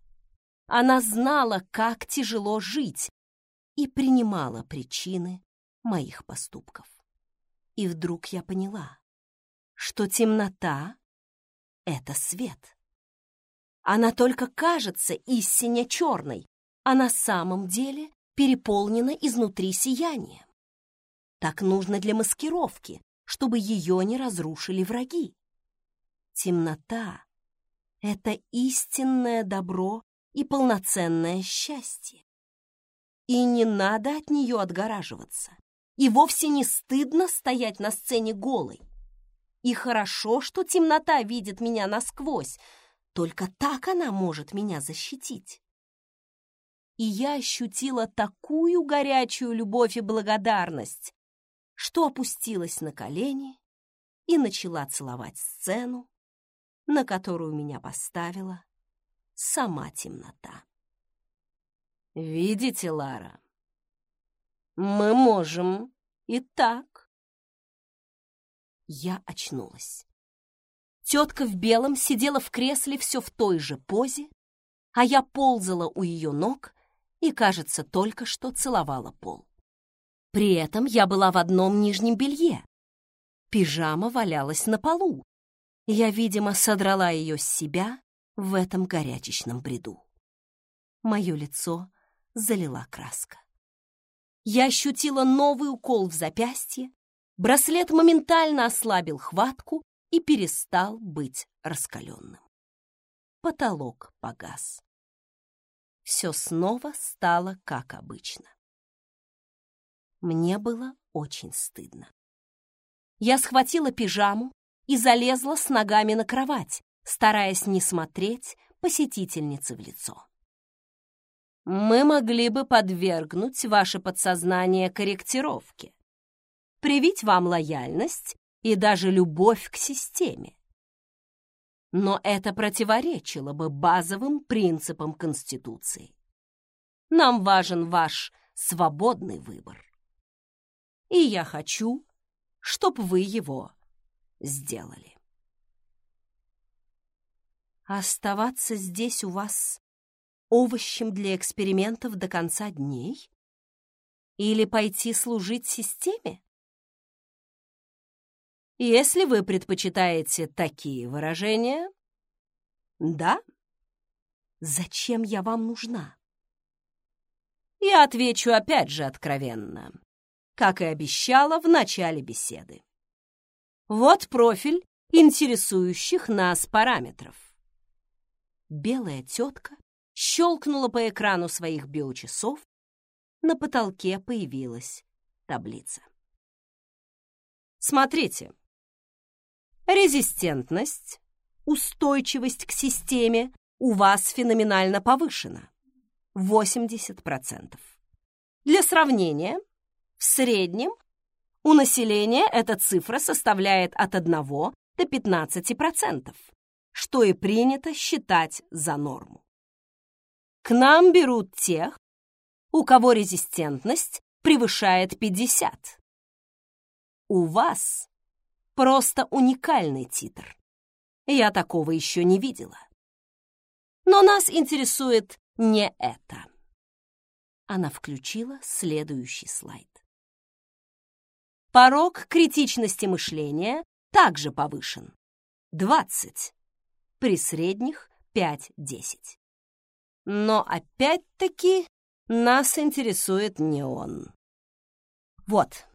[SPEAKER 2] Она знала, как тяжело жить, и принимала причины моих поступков. И вдруг я поняла, что темнота — это свет. Она только кажется истинно черной, а на самом деле переполнена изнутри сиянием. Так нужно для маскировки, чтобы ее не разрушили враги. Темнота — это истинное добро и полноценное счастье. И не надо от нее отгораживаться. И вовсе не стыдно стоять на сцене голой. И хорошо, что темнота видит меня насквозь, только так она может меня защитить. И я ощутила такую горячую любовь и благодарность, что опустилась на колени и начала целовать сцену, на которую меня поставила сама темнота. Видите, Лара, мы можем и так. Я очнулась. Тетка в белом сидела в кресле все в той же позе, а я ползала у ее ног и, кажется, только что целовала пол. При этом я была в одном нижнем белье. Пижама валялась на полу, я, видимо, содрала ее с себя в этом горячечном бреду. Мое лицо залила краска. Я ощутила новый укол в запястье, браслет моментально ослабил хватку и перестал быть раскаленным. Потолок погас. Все снова стало как обычно. Мне было очень стыдно. Я схватила пижаму, и залезла с ногами на кровать, стараясь не смотреть посетительнице в лицо. Мы могли бы подвергнуть ваше подсознание корректировке, привить вам лояльность и даже любовь к системе. Но это противоречило бы базовым принципам Конституции. Нам важен ваш свободный выбор. И я хочу, чтобы вы его сделали. оставаться здесь у вас овощем для экспериментов до конца дней? Или пойти служить системе? Если вы предпочитаете такие выражения, да. Зачем я вам нужна? Я отвечу опять же откровенно, как и обещала в начале беседы. Вот профиль интересующих нас параметров. Белая тетка щелкнула по экрану своих биочасов, на потолке появилась таблица. Смотрите. Резистентность, устойчивость к системе у вас феноменально повышена. 80%. Для сравнения, в среднем у населения эта цифра составляет от 1 до 15%, что и принято считать за норму. К нам берут тех, у кого резистентность превышает 50. У вас просто уникальный титр. Я такого еще не видела. Но нас интересует не это. Она включила следующий слайд. Порог критичности мышления также повышен. 20. При средних 5-10. Но опять-таки нас интересует не он. Вот,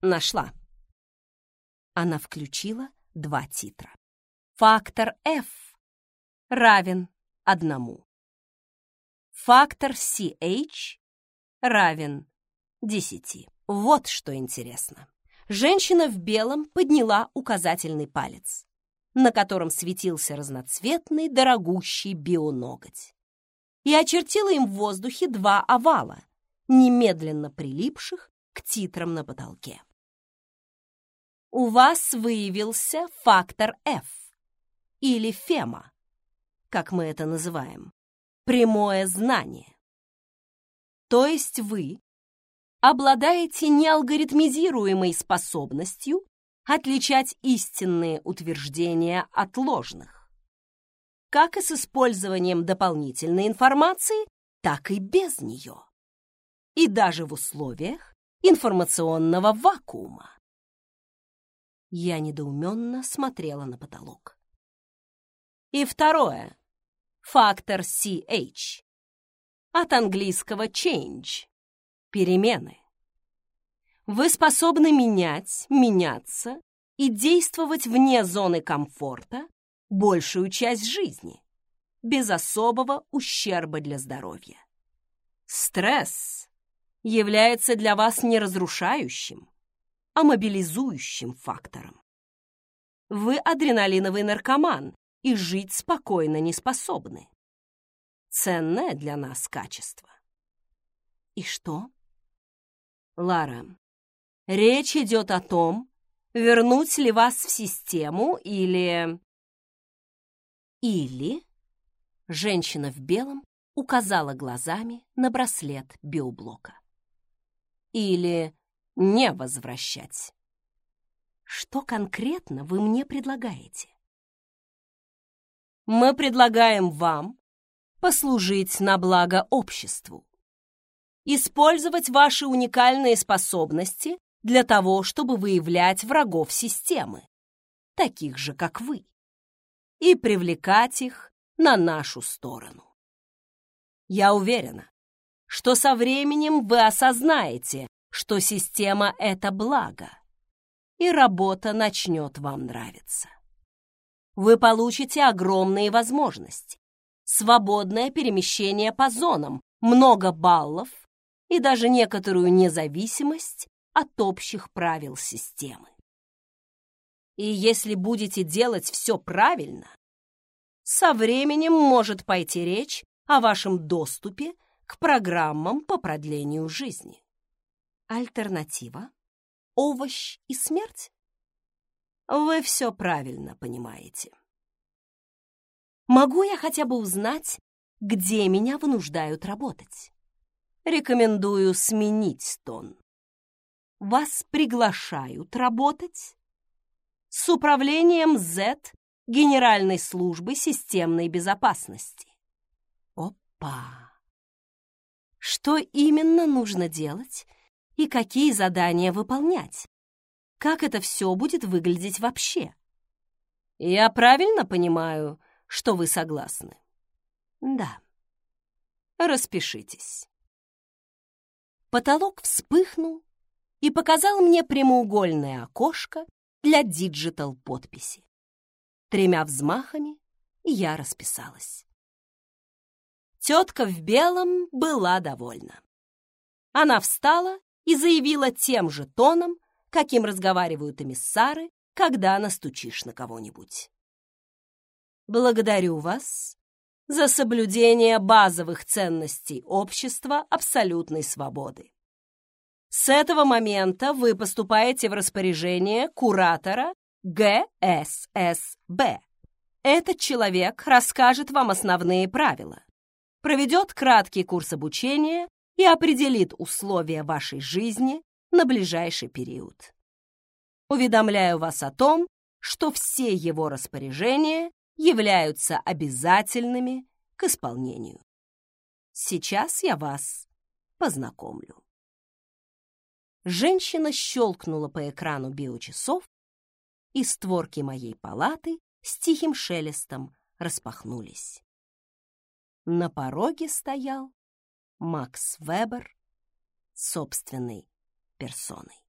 [SPEAKER 2] нашла. Она включила два титра. Фактор F равен одному. Фактор CH равен десяти. Вот что интересно. Женщина в белом подняла указательный палец. на котором светился разноцветный дорогущий бионоготь, и очертила им в воздухе два овала, немедленно прилипших к титрам на потолке. У вас выявился фактор F, или ФЕМА, как мы это называем, прямое знание. То есть вы обладаете неалгоритмизируемой способностью отличать истинные утверждения от ложных. Как и с использованием дополнительной информации, так и без нее. И даже в условиях информационного вакуума. Я недоуменно смотрела на потолок. И второе. Фактор CH. От английского change. Перемены. Вы способны менять, меняться и действовать вне зоны комфорта большую часть жизни, без особого ущерба для здоровья. Стресс является для вас не разрушающим, а мобилизующим фактором. Вы адреналиновый наркоман и жить спокойно не способны. Ценное для нас качество. И что? Лара, Речь идет о том, вернуть ли вас в систему или... Или... Женщина в белом указала глазами на браслет биоблока. Или не возвращать. Что конкретно вы мне предлагаете? Мы предлагаем вам послужить на благо обществу. Использовать ваши уникальные способности для того, чтобы выявлять врагов системы, таких же, как вы, и привлекать их на нашу сторону. Я уверена, что со временем вы осознаете, что система — это благо, и работа начнет вам нравиться. Вы получите огромные возможности, свободное перемещение по зонам, много баллов и даже некоторую независимость от общих правил системы. И если будете делать все правильно, со временем может пойти речь о вашем доступе к программам по продлению жизни. Альтернатива — овощ и смерть? Вы все правильно понимаете. Могу я хотя бы узнать, где меня вынуждают работать? Рекомендую сменить тон вас приглашают работать с управлением Z Генеральной службы системной безопасности. Опа! Что именно нужно делать и какие задания выполнять? Как это все будет выглядеть вообще? Я правильно понимаю, что вы согласны? Да. Распишитесь. Потолок вспыхнул, и показал мне прямоугольное окошко для диджитал-подписи. Тремя взмахами я расписалась. Тетка в белом была довольна. Она встала и заявила тем же тоном, каким разговаривают эмиссары, когда настучишь на кого-нибудь. «Благодарю вас за соблюдение базовых ценностей общества абсолютной свободы. С этого момента вы поступаете в распоряжение куратора ГССБ. Этот человек расскажет вам основные правила, проведет краткий курс обучения и определит условия вашей жизни на ближайший период. Уведомляю вас о том, что все его распоряжения являются обязательными к исполнению. Сейчас я вас познакомлю. Женщина щелкнула по экрану биочасов, и створки моей палаты с тихим шелестом распахнулись. На пороге стоял Макс Вебер собственной персоной.